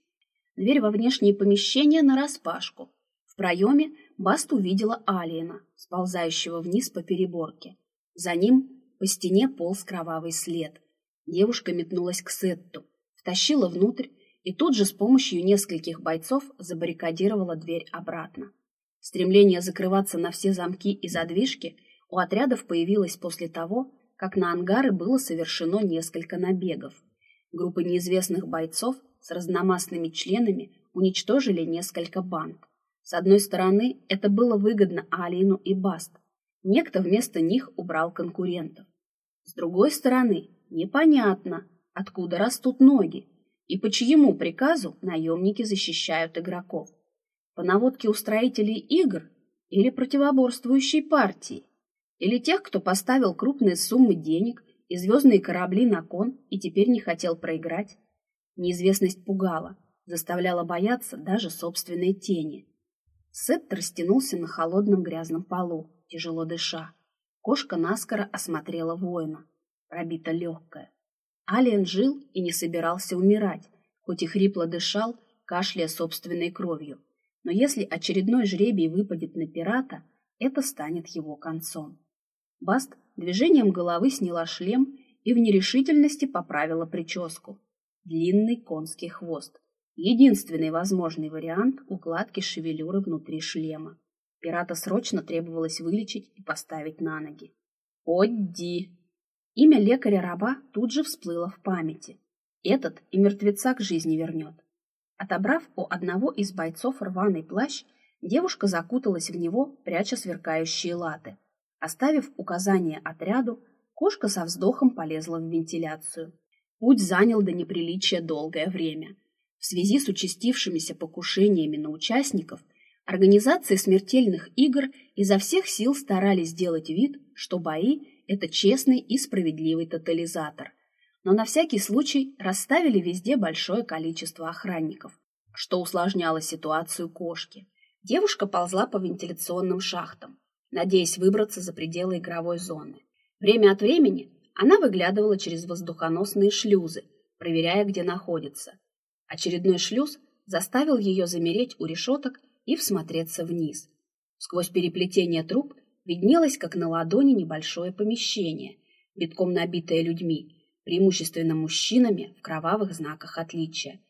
Дверь во внешние помещения нараспашку. В проеме Баст увидела Алиена, сползающего вниз по переборке. За ним по стене полз кровавый след. Девушка метнулась к Сетту, втащила внутрь и тут же с помощью нескольких бойцов забаррикадировала дверь обратно. Стремление закрываться на все замки и задвижки у отрядов появилось после того, как на ангары было совершено несколько набегов. Группы неизвестных бойцов с разномастными членами уничтожили несколько банд. С одной стороны, это было выгодно Алину и Баст. Некто вместо них убрал конкурентов. С другой стороны, непонятно, откуда растут ноги и по чьему приказу наемники защищают игроков. По наводке устроителей игр или противоборствующей партии, или тех, кто поставил крупные суммы денег и звездные корабли на кон и теперь не хотел проиграть. Неизвестность пугала, заставляла бояться даже собственной тени. Сет растянулся на холодном грязном полу, тяжело дыша. Кошка наскоро осмотрела воина. Пробита легкая. Алиен жил и не собирался умирать, хоть и хрипло дышал, кашляя собственной кровью. Но если очередной жребий выпадет на пирата, это станет его концом. Баст движением головы сняла шлем и в нерешительности поправила прическу. Длинный конский хвост. Единственный возможный вариант укладки шевелюры внутри шлема. Пирата срочно требовалось вылечить и поставить на ноги. Одди! Имя лекаря-раба тут же всплыло в памяти. Этот и мертвеца к жизни вернет. Отобрав у одного из бойцов рваный плащ, девушка закуталась в него, пряча сверкающие латы. Оставив указание отряду, кошка со вздохом полезла в вентиляцию. Путь занял до неприличия долгое время. В связи с участившимися покушениями на участников, организации смертельных игр изо всех сил старались сделать вид, что бои – это честный и справедливый тотализатор. Но на всякий случай расставили везде большое количество охранников, что усложняло ситуацию кошки. Девушка ползла по вентиляционным шахтам, надеясь выбраться за пределы игровой зоны. Время от времени она выглядывала через воздухоносные шлюзы, проверяя, где находится. Очередной шлюз заставил ее замереть у решеток и всмотреться вниз. Сквозь переплетение труб виднелось, как на ладони, небольшое помещение, битком набитое людьми, преимущественно мужчинами в кровавых знаках отличия.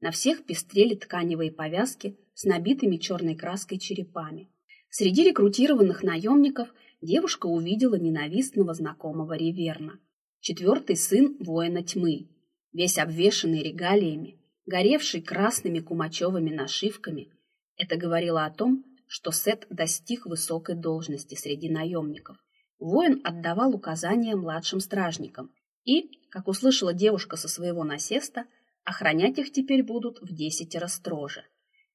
На всех пестрели тканевые повязки с набитыми черной краской черепами. Среди рекрутированных наемников девушка увидела ненавистного знакомого Реверна, четвертый сын воина тьмы, весь обвешанный регалиями, горевший красными кумачевыми нашивками. Это говорило о том, что Сет достиг высокой должности среди наемников. Воин отдавал указания младшим стражникам, и, как услышала девушка со своего насеста, охранять их теперь будут в десятеро строже.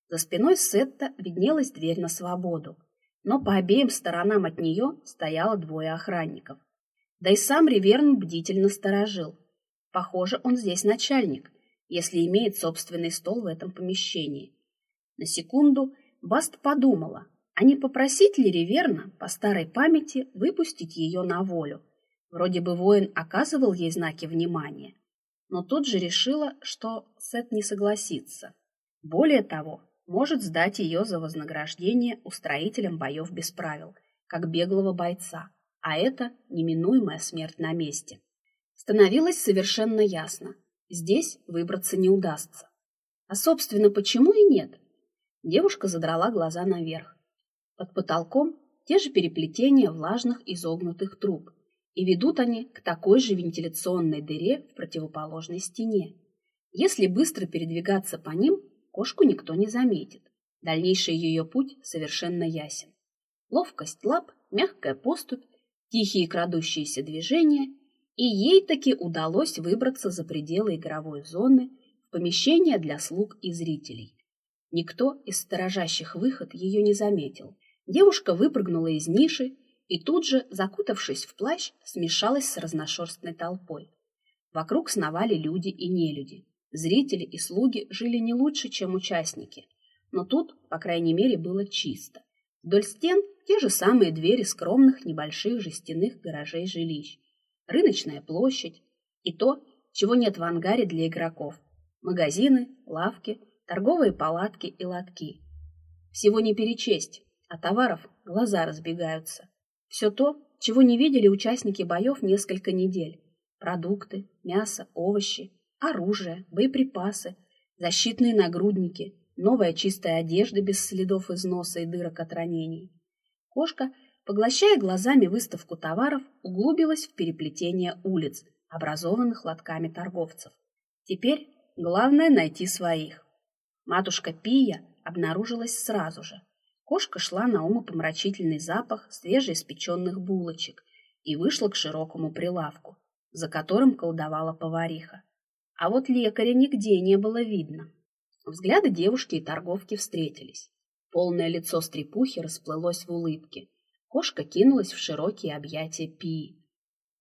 За спиной Сетта виднелась дверь на свободу, но по обеим сторонам от нее стояло двое охранников. Да и сам Риверн бдительно сторожил. Похоже, он здесь начальник, если имеет собственный стол в этом помещении. На секунду Баст подумала, а не попросить ли Риверна по старой памяти выпустить ее на волю. Вроде бы воин оказывал ей знаки внимания, но тут же решила, что Сет не согласится. Более того, может сдать ее за вознаграждение устроителям боев без правил, как беглого бойца, а это неминуемая смерть на месте. Становилось совершенно ясно, здесь выбраться не удастся. А, собственно, почему и нет? Девушка задрала глаза наверх. Под потолком те же переплетения влажных изогнутых труб, и ведут они к такой же вентиляционной дыре в противоположной стене. Если быстро передвигаться по ним, Кошку никто не заметит. Дальнейший ее путь совершенно ясен. Ловкость лап, мягкая поступь, тихие крадущиеся движения, и ей таки удалось выбраться за пределы игровой зоны в помещение для слуг и зрителей. Никто из сторожащих выход ее не заметил. Девушка выпрыгнула из ниши и тут же, закутавшись в плащ, смешалась с разношерстной толпой. Вокруг сновали люди и нелюди. Зрители и слуги жили не лучше, чем участники, но тут, по крайней мере, было чисто. Вдоль стен те же самые двери скромных небольших жестяных гаражей жилищ, рыночная площадь и то, чего нет в ангаре для игроков. Магазины, лавки, торговые палатки и лотки. Всего не перечесть, а товаров глаза разбегаются. Все то, чего не видели участники боев несколько недель. Продукты, мясо, овощи, оружие, боеприпасы, защитные нагрудники, новая чистая одежда без следов износа и дырок от ранений. Кошка, поглощая глазами выставку товаров, углубилась в переплетение улиц, образованных лотками торговцев. Теперь главное найти своих. Матушка Пия обнаружилась сразу же. Кошка шла на умопомрачительный запах свежеиспеченных булочек и вышла к широкому прилавку, за которым колдовала повариха. А вот лекаря нигде не было видно. Взгляды девушки и торговки встретились. Полное лицо стрепухи расплылось в улыбке. Кошка кинулась в широкие объятия Пии.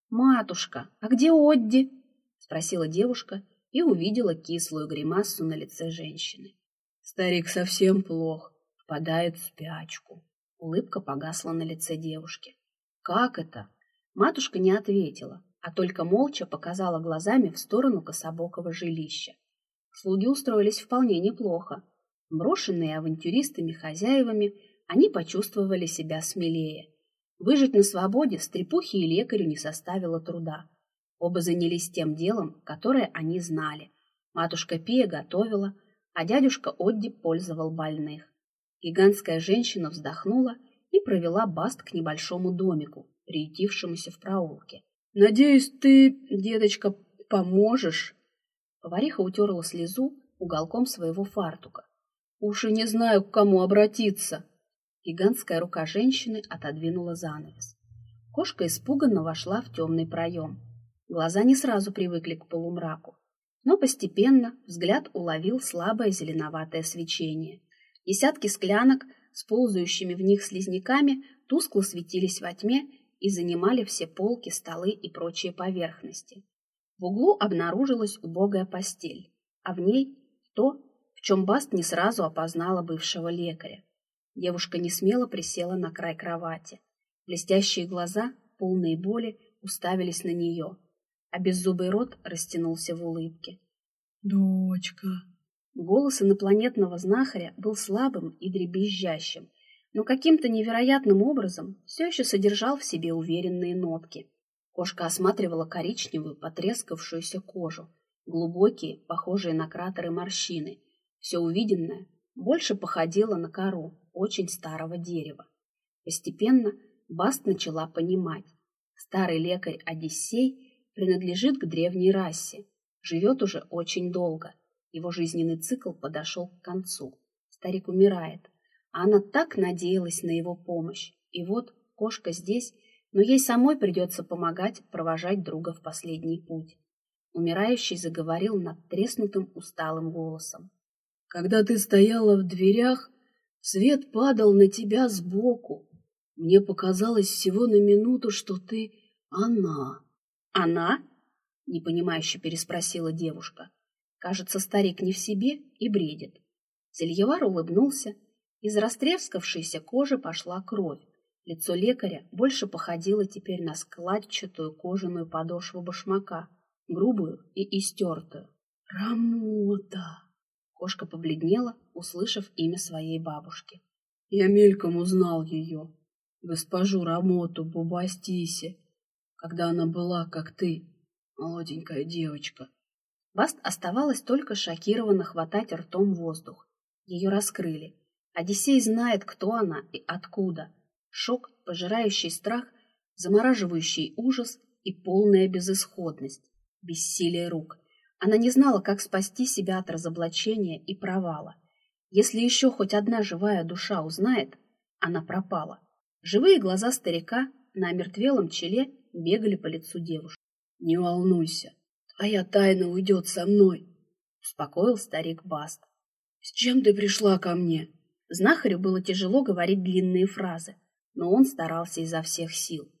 «Матушка, а где Одди?» — спросила девушка и увидела кислую гримасу на лице женщины. «Старик совсем плох, впадает в спячку». Улыбка погасла на лице девушки. «Как это?» Матушка не ответила, а только молча показала глазами в сторону кособокого жилища. Слуги устроились вполне неплохо. Брошенные авантюристами-хозяевами, они почувствовали себя смелее. Выжить на свободе стрепухи и лекарю не составило труда. Оба занялись тем делом, которое они знали. Матушка Пия готовила, а дядюшка Одди пользовал больных. Гигантская женщина вздохнула и провела Баст к небольшому домику, приютившемуся в проулке. «Надеюсь, ты, дедочка, поможешь?» Повариха утерла слезу уголком своего фартука. «Уж и не знаю, к кому обратиться!» Гигантская рука женщины отодвинула занавес. Кошка испуганно вошла в темный проем. Глаза не сразу привыкли к полумраку, но постепенно взгляд уловил слабое зеленоватое свечение. Десятки склянок с ползающими в них слизняками тускло светились во тьме и занимали все полки, столы и прочие поверхности. В углу обнаружилась убогая постель, а в ней то, в чем Баст не сразу опознала бывшего лекаря. Девушка не смело присела на край кровати. Блестящие глаза, полные боли, уставились на нее, а беззубый рот растянулся в улыбке. «Дочка!» Голос инопланетного знахаря был слабым и дребезжащим, но каким-то невероятным образом все еще содержал в себе уверенные нотки. Кошка осматривала коричневую, потрескавшуюся кожу, глубокие, похожие на кратеры морщины. Все увиденное больше походило на кору очень старого дерева. Постепенно Баст начала понимать. Старый лекарь Одиссей принадлежит к древней расе, живет уже очень долго. Его жизненный цикл подошел к концу. Старик умирает, а она так надеялась на его помощь. И вот кошка здесь, но ей самой придется помогать провожать друга в последний путь. Умирающий заговорил над треснутым усталым голосом. «Когда ты стояла в дверях, свет падал на тебя сбоку. Мне показалось всего на минуту, что ты она». «Она?» — непонимающе переспросила девушка. Кажется, старик не в себе и бредит. Зельевар улыбнулся из растрескавшейся кожи пошла кровь. Лицо лекаря больше походило теперь на складчатую кожаную подошву башмака, грубую и истертую. «Рамота!» Кошка побледнела, услышав имя своей бабушки. «Я мельком узнал ее, госпожу Рамоту Бубастисе, когда она была, как ты, молоденькая девочка». Баст оставалось только шокированно хватать ртом воздух. Ее раскрыли. Одиссей знает, кто она и откуда. Шок, пожирающий страх, замораживающий ужас и полная безысходность, бессилие рук. Она не знала, как спасти себя от разоблачения и провала. Если еще хоть одна живая душа узнает, она пропала. Живые глаза старика на омертвелом челе бегали по лицу девушки. «Не волнуйся, твоя тайна уйдет со мной», — успокоил старик Баст. «С чем ты пришла ко мне?» Знахарю было тяжело говорить длинные фразы, но он старался изо всех сил.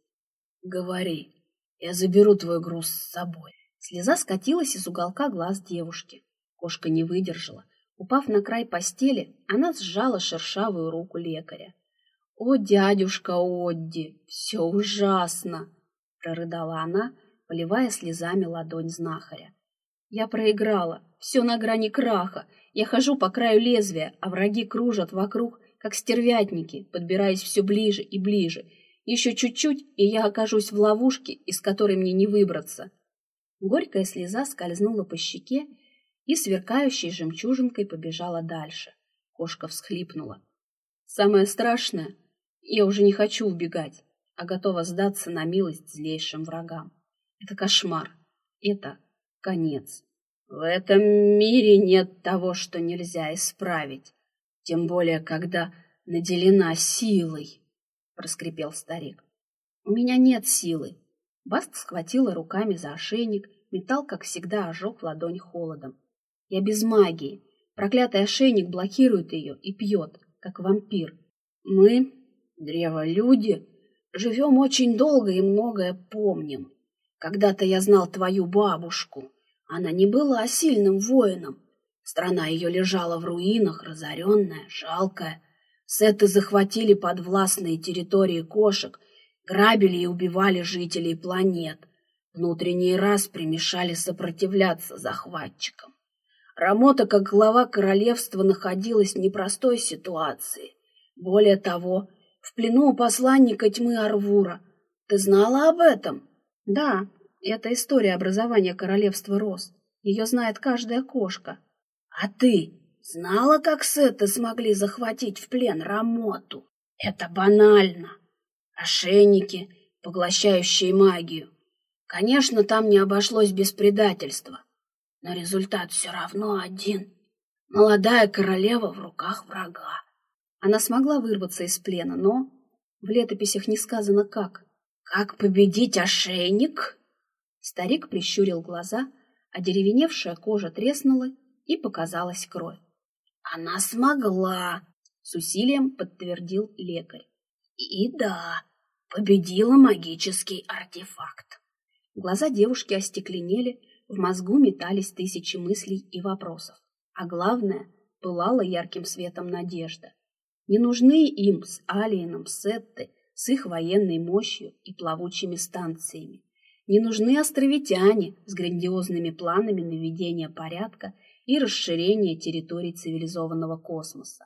«Говори, я заберу твой груз с собой». Слеза скатилась из уголка глаз девушки. Кошка не выдержала. Упав на край постели, она сжала шершавую руку лекаря. «О, дядюшка Одди, все ужасно!» — прорыдала она, поливая слезами ладонь знахаря. «Я проиграла, все на грани краха, я хожу по краю лезвия, а враги кружат вокруг, как стервятники, подбираясь все ближе и ближе. Еще чуть-чуть, и я окажусь в ловушке, из которой мне не выбраться. Горькая слеза скользнула по щеке и сверкающей жемчужинкой побежала дальше. Кошка всхлипнула. Самое страшное, я уже не хочу убегать, а готова сдаться на милость злейшим врагам. Это кошмар. Это конец. В этом мире нет того, что нельзя исправить, тем более, когда наделена силой, — проскрипел старик. — У меня нет силы. Баст схватила руками за ошейник, металл, как всегда, ожег ладонь холодом. Я без магии. Проклятый ошейник блокирует ее и пьет, как вампир. Мы, древолюди, живем очень долго и многое помним. Когда-то я знал твою бабушку. Она не была сильным воином. Страна ее лежала в руинах, разоренная, жалкая. Сеты захватили подвластные территории кошек, грабили и убивали жителей планет. Внутренние раз примешали сопротивляться захватчикам. Рамота, как глава королевства, находилась в непростой ситуации. Более того, в плену у посланника тьмы Арвура. Ты знала об этом? Да, Это история образования королевства роз. Ее знает каждая кошка. А ты знала, как Сеты смогли захватить в плен Рамоту? Это банально. Ошейники, поглощающие магию. Конечно, там не обошлось без предательства, но результат все равно один. Молодая королева в руках врага. Она смогла вырваться из плена, но в летописях не сказано как. Как победить ошейник? Старик прищурил глаза, а деревеневшая кожа треснула, и показалась кровь. Она смогла, с усилием подтвердил лекарь. И да, победила магический артефакт. Глаза девушки остекленели, в мозгу метались тысячи мыслей и вопросов. А главное, пылала ярким светом надежда. Не нужны им с Алиеном Сетты, с их военной мощью и плавучими станциями. Не нужны островитяне с грандиозными планами наведения порядка и расширения территорий цивилизованного космоса.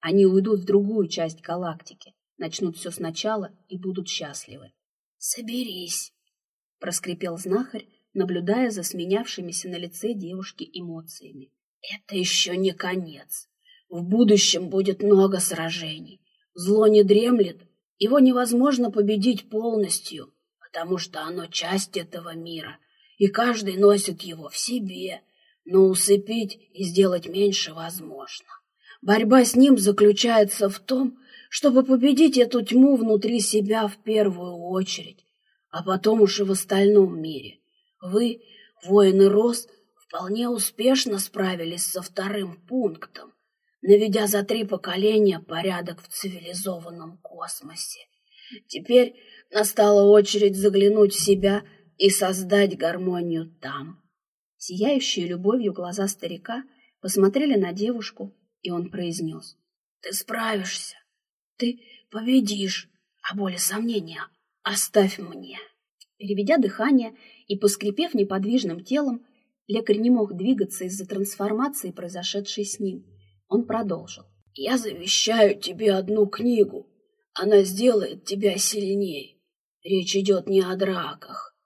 Они уйдут в другую часть галактики, начнут все сначала и будут счастливы. «Соберись!» — проскрипел знахарь, наблюдая за сменявшимися на лице девушки эмоциями. «Это еще не конец. В будущем будет много сражений. Зло не дремлет, его невозможно победить полностью, потому что оно часть этого мира, и каждый носит его в себе, но усыпить и сделать меньше возможно. Борьба с ним заключается в том, чтобы победить эту тьму внутри себя в первую очередь, а потом уж и в остальном мире. Вы, воины Рос, вполне успешно справились со вторым пунктом, наведя за три поколения порядок в цивилизованном космосе. Теперь настала очередь заглянуть в себя и создать гармонию там. Сияющие любовью глаза старика посмотрели на девушку, и он произнес. «Ты справишься, ты победишь, а более сомнения оставь мне». Переведя дыхание и поскрипев неподвижным телом, лекарь не мог двигаться из-за трансформации, произошедшей с ним. Он продолжил. «Я завещаю тебе одну книгу. Она сделает тебя сильнее. Речь идет не о драках».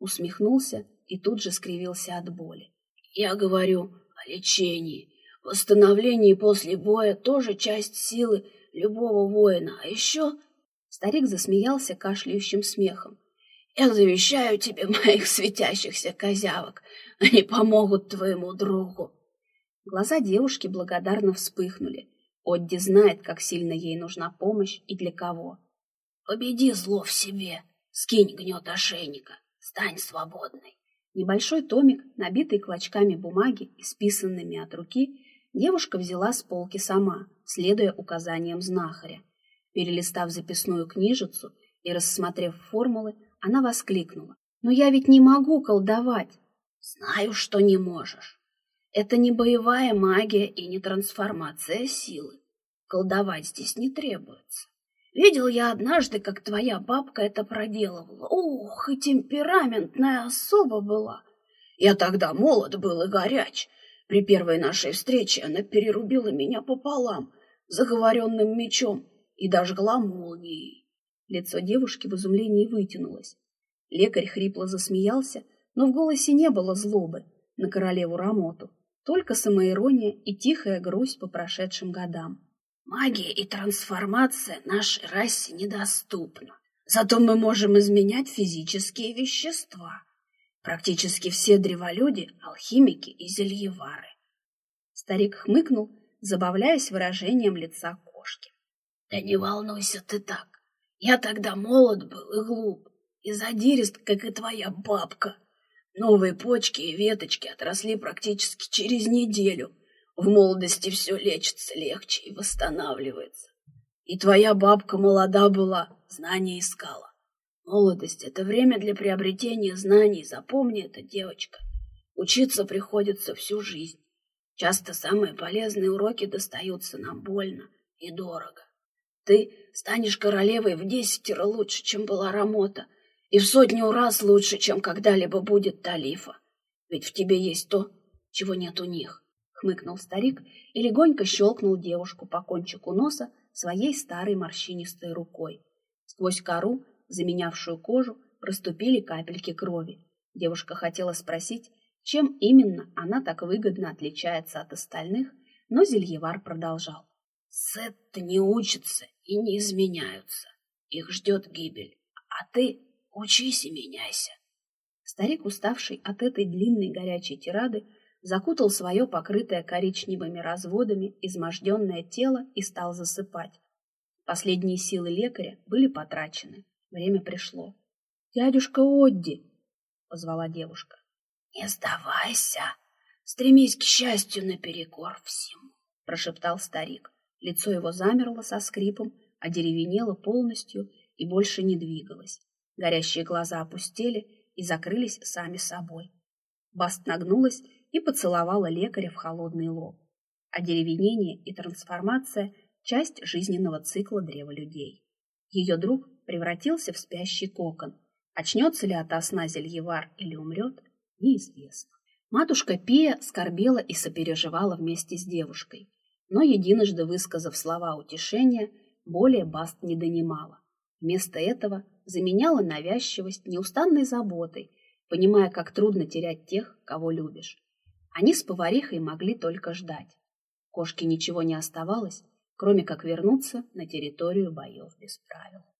Усмехнулся и тут же скривился от боли. «Я говорю о лечении. Восстановление после боя тоже часть силы любого воина. А еще...» Старик засмеялся кашляющим смехом. «Я завещаю тебе моих светящихся козявок. Они помогут твоему другу». Глаза девушки благодарно вспыхнули. Одди знает, как сильно ей нужна помощь и для кого. «Победи зло в себе, скинь гнет ошейника, стань свободной». Небольшой томик, набитый клочками бумаги, исписанными от руки, девушка взяла с полки сама, следуя указаниям знахаря. Перелистав записную книжицу и рассмотрев формулы, она воскликнула. «Но я ведь не могу колдовать!» «Знаю, что не можешь. Это не боевая магия и не трансформация силы. Колдовать здесь не требуется. Видел я однажды, как твоя бабка это проделывала. Ух, и темпераментная особа была. Я тогда молод был и горяч. При первой нашей встрече она перерубила меня пополам, заговоренным мечом, и дожгла молнией. Лицо девушки в изумлении вытянулось. Лекарь хрипло засмеялся, но в голосе не было злобы на королеву Рамоту только самоирония и тихая грусть по прошедшим годам. Магия и трансформация нашей расе недоступна. Зато мы можем изменять физические вещества. Практически все древолюди — алхимики и зельевары. Старик хмыкнул, забавляясь выражением лица кошки. Да не волнуйся ты так. Я тогда молод был и глуп, и задирист, как и твоя бабка. Новые почки и веточки отросли практически через неделю. В молодости все лечится легче и восстанавливается. И твоя бабка молода была, знания искала. Молодость — это время для приобретения знаний, запомни это, девочка. Учиться приходится всю жизнь. Часто самые полезные уроки достаются нам больно и дорого. Ты станешь королевой в десятеро лучше, чем была Рамота — и в сотню раз лучше, чем когда-либо будет Талифа. Ведь в тебе есть то, чего нет у них. Хмыкнул старик и легонько щелкнул девушку по кончику носа своей старой морщинистой рукой. Сквозь кору, заменявшую кожу, проступили капельки крови. Девушка хотела спросить, чем именно она так выгодно отличается от остальных, но Зельевар продолжал. Сетты не учатся и не изменяются. Их ждет гибель. А ты учись и меняйся. Старик, уставший от этой длинной горячей тирады, закутал свое покрытое коричневыми разводами изможденное тело и стал засыпать. Последние силы лекаря были потрачены. Время пришло. «Дядюшка Одди!» — позвала девушка. «Не сдавайся! Стремись к счастью наперекор всему!» — прошептал старик. Лицо его замерло со скрипом, одеревенело полностью и больше не двигалось. Горящие глаза опустели и закрылись сами собой. Баст нагнулась и поцеловала лекаря в холодный лоб. Одеревенение и трансформация – часть жизненного цикла древа людей. Ее друг превратился в спящий кокон. Очнется ли от сна Зельевар или умрет, неизвестно. Матушка Пия скорбела и сопереживала вместе с девушкой но единожды высказав слова утешения, более Баст не донимала. Вместо этого заменяла навязчивость неустанной заботой, понимая, как трудно терять тех, кого любишь. Они с поварихой могли только ждать. Кошке ничего не оставалось, кроме как вернуться на территорию боев без правил.